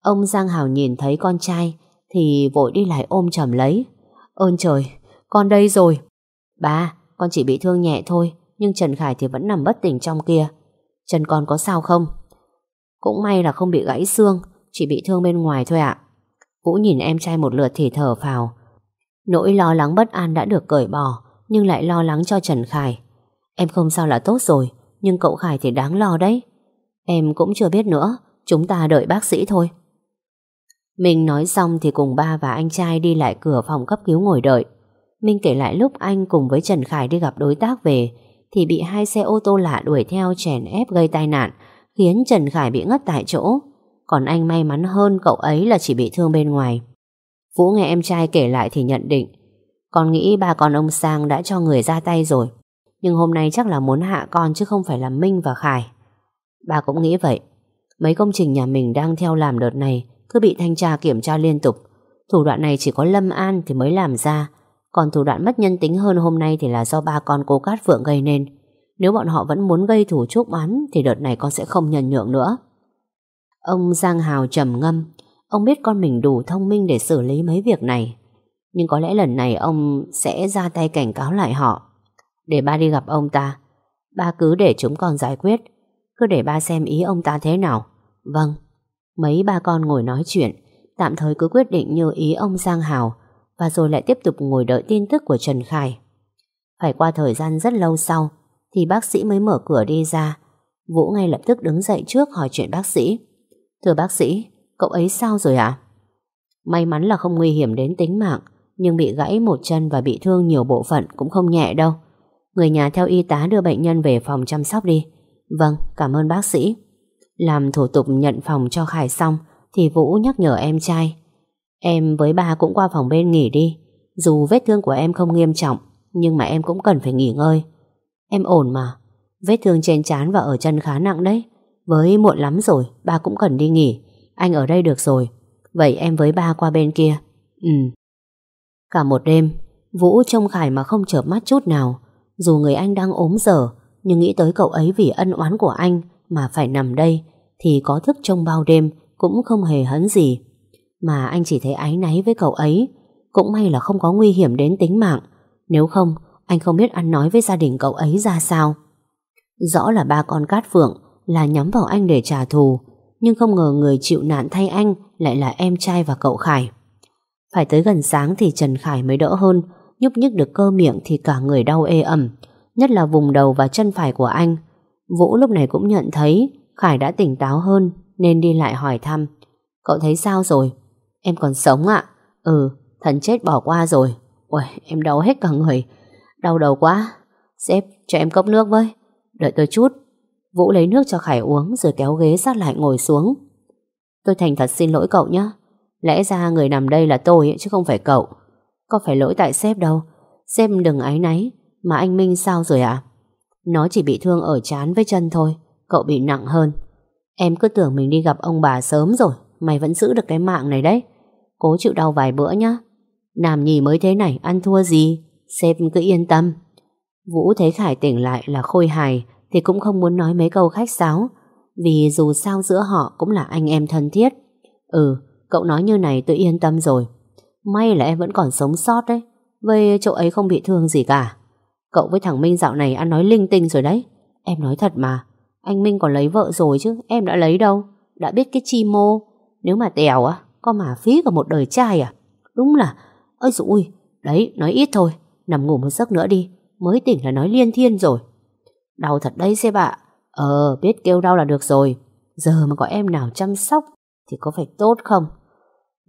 Ông Giang Hào nhìn thấy con trai thì vội đi lại ôm chầm lấy. Ơn trời, con đây rồi. Ba, con chỉ bị thương nhẹ thôi, nhưng Trần Khải thì vẫn nằm bất tỉnh trong kia. Chân con có sao không? Cũng may là không bị gãy xương, chỉ bị thương bên ngoài thôi ạ. Vũ nhìn em trai một lượt thì thở phào. Nỗi lo lắng bất an đã được cởi bỏ, nhưng lại lo lắng cho Trần Khải. Em không sao là tốt rồi Nhưng cậu Khải thì đáng lo đấy Em cũng chưa biết nữa Chúng ta đợi bác sĩ thôi Mình nói xong thì cùng ba và anh trai đi lại cửa phòng cấp cứu ngồi đợi Minh kể lại lúc anh cùng với Trần Khải đi gặp đối tác về, Thì bị hai xe ô tô lạ đuổi theo chèn ép gây tai nạn, Khiến Trần Khải bị ngất tại chỗ Còn anh may mắn hơn cậu ấy là chỉ bị thương bên ngoài Vũ nghe em trai kể lại thì nhận định, Con nghĩ ba con ông Sang đã cho người ra tay rồi, nhưng hôm nay chắc là muốn hạ con chứ không phải là Minh và Khải. Bà cũng nghĩ vậy. Mấy công trình nhà mình đang theo làm đợt này cứ bị thanh tra kiểm tra liên tục. Thủ đoạn này chỉ có Lâm An thì mới làm ra. Còn thủ đoạn mất nhân tính hơn hôm nay thì là do ba con cô Cát Phượng gây nên. Nếu bọn họ vẫn muốn gây thủ chuốc oán, thì đợt này con sẽ không nhân nhượng nữa. Ông Giang Hào trầm ngâm. Ông biết con mình đủ thông minh để xử lý mấy việc này. Nhưng có lẽ lần này ông sẽ ra tay cảnh cáo lại họ. Để ba đi gặp ông ta Ba cứ để chúng con giải quyết Cứ để ba xem ý ông ta thế nào Vâng Mấy ba con ngồi nói chuyện Tạm thời cứ quyết định như ý ông Giang Hào và rồi lại tiếp tục ngồi đợi tin tức của Trần Khải. Phải qua thời gian rất lâu sau Thì bác sĩ mới mở cửa đi ra. Vũ ngay lập tức đứng dậy trước hỏi chuyện bác sĩ. Thưa bác sĩ Cậu ấy sao rồi ạ? May mắn là không nguy hiểm đến tính mạng Nhưng bị gãy một chân và bị thương nhiều bộ phận Cũng không nhẹ đâu. Người nhà theo y tá đưa bệnh nhân về phòng chăm sóc đi. Vâng, cảm ơn bác sĩ. Làm thủ tục nhận phòng cho Khải xong Thì Vũ nhắc nhở em trai. Em với ba cũng qua phòng bên nghỉ đi. Dù vết thương của em không nghiêm trọng, Nhưng mà em cũng cần phải nghỉ ngơi. Em ổn mà. Vết thương trên trán và ở chân khá nặng đấy. Với muộn lắm rồi, Ba cũng cần đi nghỉ. Anh ở đây được rồi. Vậy em với ba qua bên kia. Ừ. Cả một đêm, Vũ trông Khải mà không chợp mắt chút nào. Dù người anh đang ốm dở, Nhưng nghĩ tới cậu ấy vì ân oán của anh Mà phải nằm đây, thì có thức trông bao đêm cũng không hề hấn gì. Mà anh chỉ thấy áy náy với cậu ấy. Cũng may là không có nguy hiểm đến tính mạng. Nếu không, anh không biết ăn nói với gia đình cậu ấy ra sao. Rõ là ba con cát phượng là nhắm vào anh để trả thù. Nhưng không ngờ người chịu nạn thay anh lại là em trai và cậu Khải. Phải tới gần sáng thì Trần Khải mới đỡ hơn, nhúc nhích được cơ miệng thì cả người đau ê ẩm, nhất là vùng đầu và chân phải của anh. Vũ lúc này cũng nhận thấy Khải đã tỉnh táo hơn nên đi lại hỏi thăm. Cậu thấy sao rồi? Em còn sống ạ? Ừ, thần chết bỏ qua rồi. Ôi, em đau hết cả người. Đau đầu quá. Sếp, cho em cốc nước với. Đợi tôi chút. Vũ lấy nước cho Khải uống rồi kéo ghế sát lại ngồi xuống. Tôi thành thật xin lỗi cậu nhé. Lẽ ra người nằm đây là tôi chứ không phải cậu. Có phải lỗi tại sếp đâu. Sếp đừng ái náy. Mà anh Minh sao rồi ạ? Nó chỉ bị thương ở chán với chân thôi. Cậu bị nặng hơn. Em cứ tưởng mình đi gặp ông bà sớm rồi. Mày vẫn giữ được cái mạng này đấy. Cố chịu đau vài bữa nhá. Nam nhì mới thế này, ăn thua gì? Sếp cứ yên tâm. Vũ thấy Khải tỉnh lại là khôi hài thì cũng không muốn nói mấy câu khách sáo. Vì dù sao giữa họ cũng là anh em thân thiết. Ừ, cậu nói như này tôi yên tâm rồi. May là em vẫn còn sống sót đấy. về chỗ ấy không bị thương gì cả. Cậu với thằng Minh dạo này ăn nói linh tinh rồi đấy. Em nói thật mà. Anh Minh còn lấy vợ rồi chứ. Em đã lấy đâu. Đã biết cái chi mô. Nếu mà tèo á, có mà phí cả một đời trai à. Đúng là, ôi dồi ui, đấy, nói ít thôi. Nằm ngủ một giấc nữa đi. Mới tỉnh là nói liên thiên rồi. Đau thật đấy xe ạ. Ờ, biết kêu đau là được rồi. Giờ mà có em nào chăm sóc thì có phải tốt không?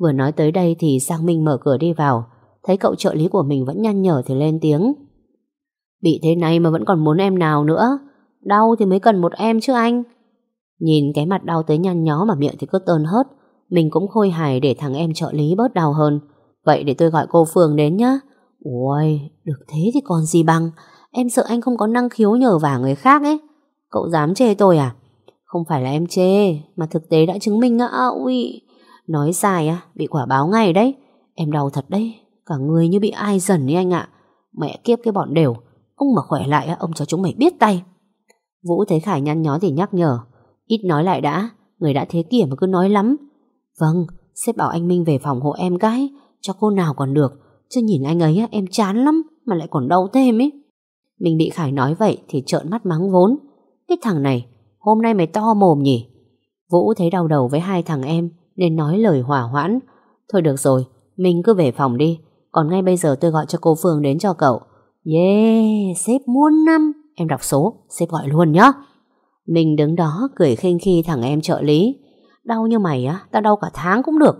Vừa nói tới đây thì Giang Minh mở cửa đi vào. Thấy cậu trợ lý của mình vẫn nhăn nhở thì lên tiếng. Bị thế này mà vẫn còn muốn em nào nữa. Đau thì mới cần một em chứ anh. Nhìn cái mặt đau tới nhăn nhó mà miệng thì cứ tơn hớt. Mình cũng khôi hài để thằng em trợ lý bớt đau hơn. Vậy để tôi gọi cô Phương đến nhá. Ôi, được thế thì còn gì bằng. Em sợ anh không có năng khiếu nhờ vả người khác ấy. Cậu dám chê tôi à? Không phải là em chê, mà thực tế đã chứng minh á. À, ui, nói sai á, bị quả báo ngay đấy. Em đau thật đấy, cả người như bị ai dần ấy anh ạ. Mẹ kiếp cái bọn đều, ông mà khỏe lại á, ông cho chúng mày biết tay. Vũ thấy Khải nhăn nhó thì nhắc nhở. Ít nói lại đã, người đã thế kỷ mà cứ nói lắm. Vâng, sếp bảo anh Minh về phòng hộ em cái, cho cô nào còn được. Chứ nhìn anh ấy em chán lắm, mà lại còn đau thêm ấy. Mình bị Khải nói vậy thì trợn mắt mắng vốn. Cái thằng này, hôm nay mày to mồm nhỉ? Vũ thấy đau đầu với hai thằng em nên nói lời hỏa hoãn. Thôi được rồi, mình cứ về phòng đi. Còn ngay bây giờ tôi gọi cho cô Phương đến cho cậu. Yeah, sếp muôn năm. Em đọc số, sếp gọi luôn nhá. Mình đứng đó cười khinh khi thằng em trợ lý. Đau như mày á, tao đau cả tháng cũng được.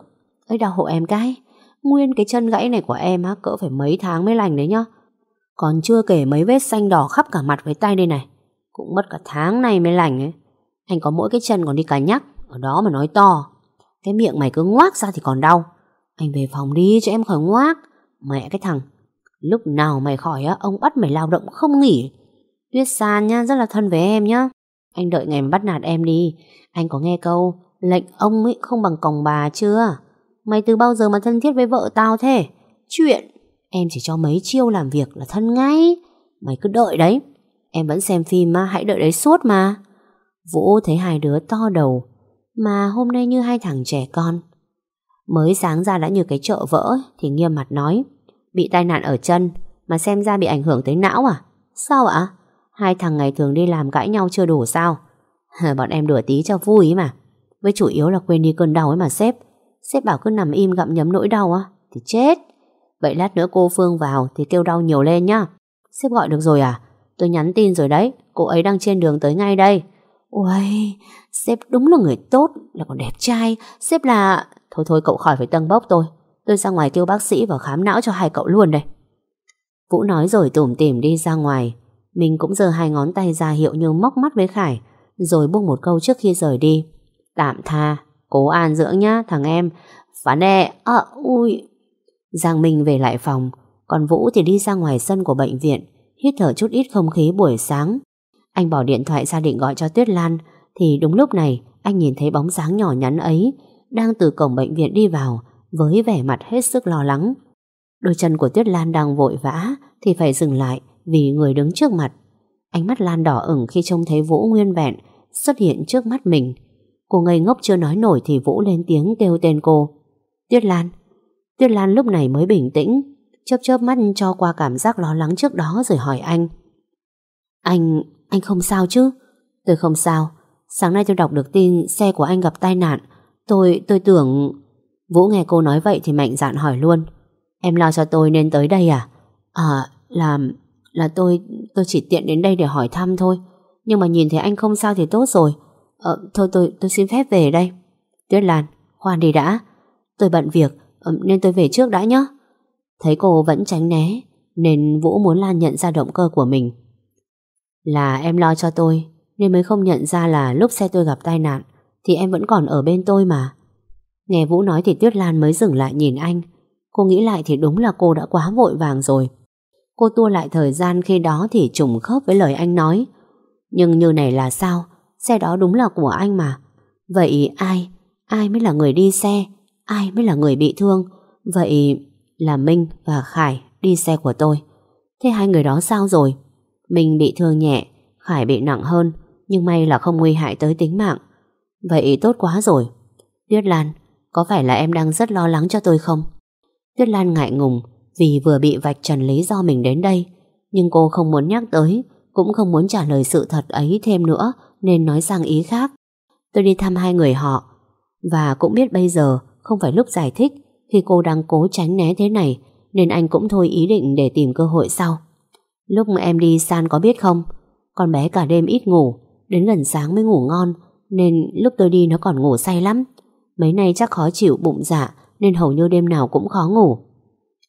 Ơi đau hộ em cái. Nguyên cái chân gãy này của em á, cỡ phải mấy tháng mới lành đấy nhá. Còn chưa kể mấy vết xanh đỏ khắp cả mặt với tay đây này. Cũng mất cả tháng này mới lành ấy. Anh có mỗi cái chân còn đi cà nhắc. Ở đó mà nói to. Cái miệng mày cứ ngoác ra thì còn đau. Anh về phòng đi cho em khỏi ngoác. Mẹ cái thằng. Lúc nào mày khỏi á, ông bắt mày lao động không nghỉ. Tuyết San nha, rất là thân với em nhá. Anh đợi ngày mà bắt nạt em đi. Anh có nghe câu, lệnh ông ấy không bằng còng bà chưa? Mày từ bao giờ mà thân thiết với vợ tao thế? Chuyện! Em chỉ cho mấy chiêu làm việc là thân ngay. Mày cứ đợi đấy. Em vẫn xem phim mà hãy đợi đấy suốt mà. Vũ thấy hai đứa to đầu. Mà hôm nay như hai thằng trẻ con. Mới sáng ra đã như cái chợ vỡ, Thì nghiêm mặt nói. Bị tai nạn ở chân, Mà xem ra bị ảnh hưởng tới não à? Sao ạ? Hai thằng ngày thường đi làm cãi nhau chưa đủ sao? Bọn em đùa tí cho vui mà. Với chủ yếu là quên đi cơn đau ấy mà sếp Sếp bảo cứ nằm im gặm nhấm nỗi đau á Thì chết Vậy lát nữa cô Phương vào thì kêu đau nhiều lên nhá. Sếp gọi được rồi à? Tôi nhắn tin rồi đấy, cô ấy đang trên đường tới ngay đây. Ôi, sếp đúng là người tốt, là còn đẹp trai. Sếp là... Thôi thôi cậu khỏi phải tăng bốc tôi. Tôi ra ngoài kêu bác sĩ và khám não cho hai cậu luôn đây. Vũ nói rồi tủm tỉm đi ra ngoài. Mình cũng giơ hai ngón tay ra hiệu như móc mắt với Khải, rồi buông một câu trước khi rời đi. Tạm tha, cố an dưỡng nhá thằng em. Phán nè, à, ui, Giang Minh về lại phòng, còn Vũ thì đi ra ngoài sân của bệnh viện, hít thở chút ít không khí buổi sáng. Anh bỏ điện thoại ra định gọi cho Tuyết Lan, thì đúng lúc này anh nhìn thấy bóng dáng nhỏ nhắn ấy đang từ cổng bệnh viện đi vào với vẻ mặt hết sức lo lắng. Đôi chân của Tuyết Lan đang vội vã thì phải dừng lại vì người đứng trước mặt. Ánh mắt Lan đỏ ửng khi trông thấy Vũ nguyên vẹn xuất hiện trước mắt mình. Cô ngây ngốc chưa nói nổi thì Vũ lên tiếng kêu tên cô. Tuyết Lan. Tuyết Lan lúc này mới bình tĩnh, chớp chớp mắt cho qua cảm giác lo lắng trước đó rồi hỏi anh. Anh, anh không sao chứ? Tôi không sao. Sáng nay tôi đọc được tin xe của anh gặp tai nạn. Tôi, tôi tưởng... Vũ nghe cô nói vậy thì mạnh dạn hỏi luôn. Em lo cho tôi nên tới đây à? À, là... là tôi... tôi chỉ tiện đến đây để hỏi thăm thôi. Nhưng mà nhìn thấy anh không sao thì tốt rồi. Ờ, thôi tôi, tôi xin phép về đây. Tuyết Lan, khoan đi đã. Tôi bận việc, ờ, nên tôi về trước đã nhé. Thấy cô vẫn tránh né, nên Vũ muốn Lan nhận ra động cơ của mình. Là em lo cho tôi, nên mới không nhận ra là lúc xe tôi gặp tai nạn, thì em vẫn còn ở bên tôi mà. Nghe Vũ nói thì Tuyết Lan mới dừng lại nhìn anh. Cô nghĩ lại thì đúng là cô đã quá vội vàng rồi. Cô tua lại thời gian khi đó thì trùng khớp với lời anh nói. Nhưng như này là sao? Xe đó đúng là của anh mà. Vậy ai? Ai mới là người đi xe? Ai mới là người bị thương? Vậy là Minh và Khải đi xe của tôi. Thế hai người đó sao rồi? Minh bị thương nhẹ, Khải bị nặng hơn, nhưng may là không nguy hại tới tính mạng. Vậy tốt quá rồi. Tuyết Lan, có phải là em đang rất lo lắng cho tôi không? Tuyết Lan ngại ngùng vì vừa bị vạch trần lý do mình đến đây, nhưng cô không muốn nhắc tới, cũng không muốn trả lời sự thật ấy thêm nữa nên nói sang ý khác. Tôi đi thăm hai người họ và cũng biết bây giờ không phải lúc giải thích khi cô đang cố tránh né thế này nên anh cũng thôi ý định để tìm cơ hội sau. Lúc em đi San có biết không? Con bé cả đêm ít ngủ, đến gần sáng mới ngủ ngon nên lúc tôi đi nó còn ngủ say lắm. Mấy nay chắc khó chịu bụng dạ nên hầu như đêm nào cũng khó ngủ.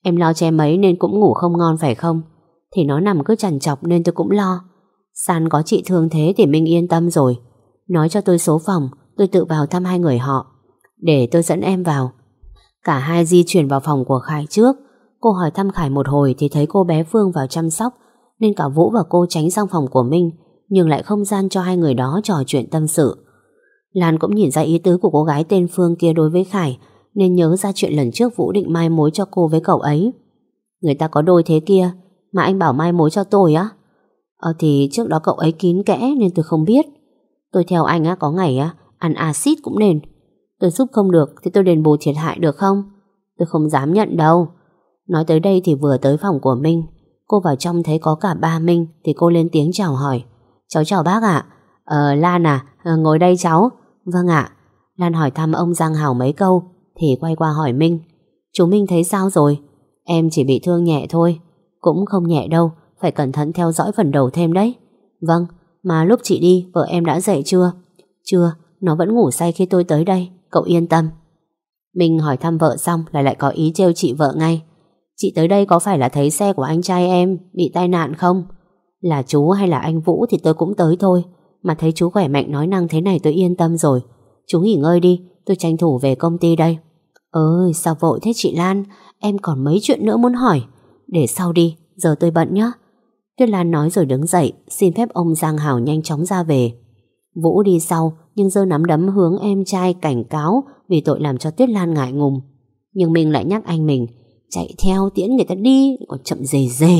Em lo che mấy nên cũng ngủ không ngon phải không? Thì nó nằm cứ chằn chọc nên tôi cũng lo. San có chị thương thế thì Minh yên tâm rồi. Nói cho tôi số phòng, tôi tự vào thăm hai người họ. Để tôi dẫn em vào. Cả hai di chuyển vào phòng của Khải trước. Cô hỏi thăm Khải một hồi thì thấy cô bé Phương vào chăm sóc nên cả Vũ và cô tránh sang phòng của Minh nhưng lại không gian cho hai người đó trò chuyện tâm sự. Lan cũng nhìn ra ý tứ của cô gái tên Phương kia đối với Khải nên nhớ ra chuyện lần trước Vũ định mai mối cho cô với cậu ấy. Người ta có đôi thế kia mà anh bảo mai mối cho tôi á. Ờ thì trước đó cậu ấy kín kẽ nên tôi không biết. Tôi theo anh á có ngày á ăn axit cũng nên. Tôi giúp không được thì tôi đền bù thiệt hại được không? Tôi không dám nhận đâu. Nói tới đây thì vừa tới phòng của Minh. Cô vào trong thấy có cả ba Minh thì cô lên tiếng chào hỏi. Cháu chào bác ạ. Ờ Lan à, ờ, ngồi đây cháu. Vâng ạ. Lan hỏi thăm ông Giang Hảo mấy câu thì quay qua hỏi Minh. Chú Minh thấy sao rồi? Em chỉ bị thương nhẹ thôi. Cũng không nhẹ đâu, phải cẩn thận theo dõi phần đầu thêm đấy. Vâng, mà lúc chị đi, vợ em đã dậy chưa? Chưa, nó vẫn ngủ say khi tôi tới đây, cậu yên tâm. mình hỏi thăm vợ xong lại lại có ý trêu chị vợ ngay. Chị tới đây có phải là thấy xe của anh trai em bị tai nạn không? Là chú hay là anh Vũ thì tôi cũng tới thôi. Mà thấy chú khỏe mạnh nói năng thế này tôi yên tâm rồi. Chú nghỉ ngơi đi, tôi tranh thủ về công ty đây. Ơi, sao vội thế chị Lan? Em còn mấy chuyện nữa muốn hỏi. Để sau đi, giờ tôi bận nhé. Tuyết Lan nói rồi đứng dậy, xin phép ông Giang Hảo nhanh chóng ra về. Vũ đi sau, nhưng giơ nắm đấm hướng em trai cảnh cáo vì tội làm cho Tuyết Lan ngại ngùng. Nhưng mình lại nhắc anh mình, chạy theo tiễn người ta đi, còn chậm dề dề.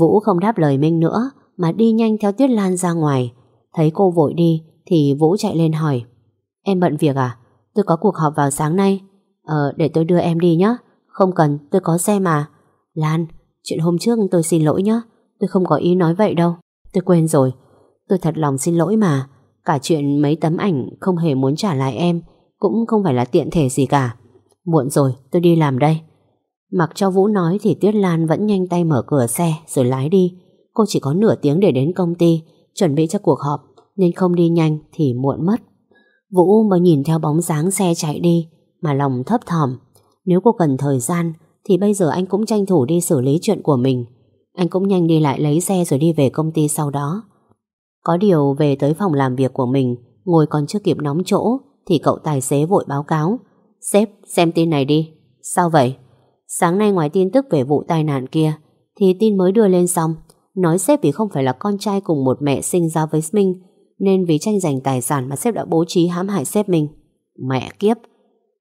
Vũ không đáp lời Minh nữa, mà đi nhanh theo Tuyết Lan ra ngoài. Thấy cô vội đi, thì Vũ chạy lên hỏi. Em bận việc à? Tôi có cuộc họp vào sáng nay. Ờ, để tôi đưa em đi nhé. Không cần, tôi có xe mà. Lan, chuyện hôm trước tôi xin lỗi nhé. Tôi không có ý nói vậy đâu. Tôi quên rồi. Tôi thật lòng xin lỗi mà. Cả chuyện mấy tấm ảnh không hề muốn trả lại em cũng không phải là tiện thể gì cả. Muộn rồi, tôi đi làm đây. Mặc cho Vũ nói thì Tuyết Lan vẫn nhanh tay mở cửa xe rồi lái đi. Cô chỉ có nửa tiếng để đến công ty, chuẩn bị cho cuộc họp, nên không đi nhanh thì muộn mất. Vũ mới nhìn theo bóng dáng xe chạy đi, mà lòng thấp thỏm. Nếu cô cần thời gian, thì bây giờ anh cũng tranh thủ đi xử lý chuyện của mình. Anh cũng nhanh đi lại lấy xe rồi đi về công ty sau đó. Có điều về tới phòng làm việc của mình, ngồi còn chưa kịp nóng chỗ, thì cậu tài xế vội báo cáo. Sếp, xem tin này đi. Sao vậy? Sáng nay ngoài tin tức về vụ tai nạn kia, thì tin mới đưa lên xong, nói sếp vì không phải là con trai cùng một mẹ sinh ra với Minh, nên vì tranh giành tài sản mà sếp đã bố trí hãm hại sếp mình. Mẹ kiếp!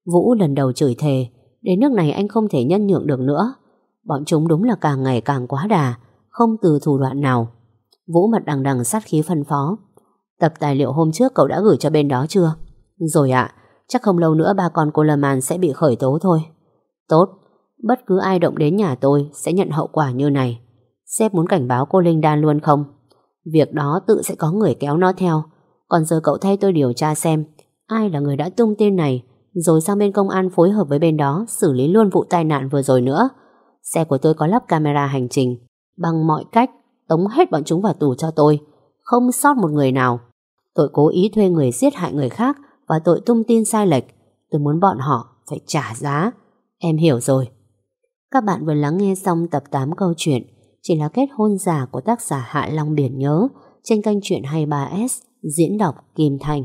Vũ lần đầu chửi thề, đến nước này anh không thể nhân nhượng được nữa. Bọn chúng đúng là càng ngày càng quá đà, không từ thủ đoạn nào. Vũ mặt đằng đằng sát khí phân phó. Tập tài liệu hôm trước cậu đã gửi cho bên đó chưa? Rồi ạ, chắc không lâu nữa ba con cô Lâm An sẽ bị khởi tố thôi. Tốt, bất cứ ai động đến nhà tôi sẽ nhận hậu quả như này. Sếp muốn cảnh báo cô Linh Đan luôn không? Việc đó tự sẽ có người kéo nó theo. Còn giờ cậu thay tôi điều tra xem ai là người đã tung tin này rồi sang bên công an phối hợp với bên đó xử lý luôn vụ tai nạn vừa rồi nữa. Xe của tôi có lắp camera hành trình. Bằng mọi cách, tống hết bọn chúng vào tù cho tôi. Không sót một người nào. Tội cố ý thuê người giết hại người khác và tội tung tin sai lệch. Tôi muốn bọn họ phải trả giá. Em hiểu rồi. Các bạn vừa lắng nghe xong tập 8 câu chuyện chỉ là kết hôn giả của tác giả Hạ Long Biển Nhớ trên kênh truyện 23S diễn đọc Kim Thành.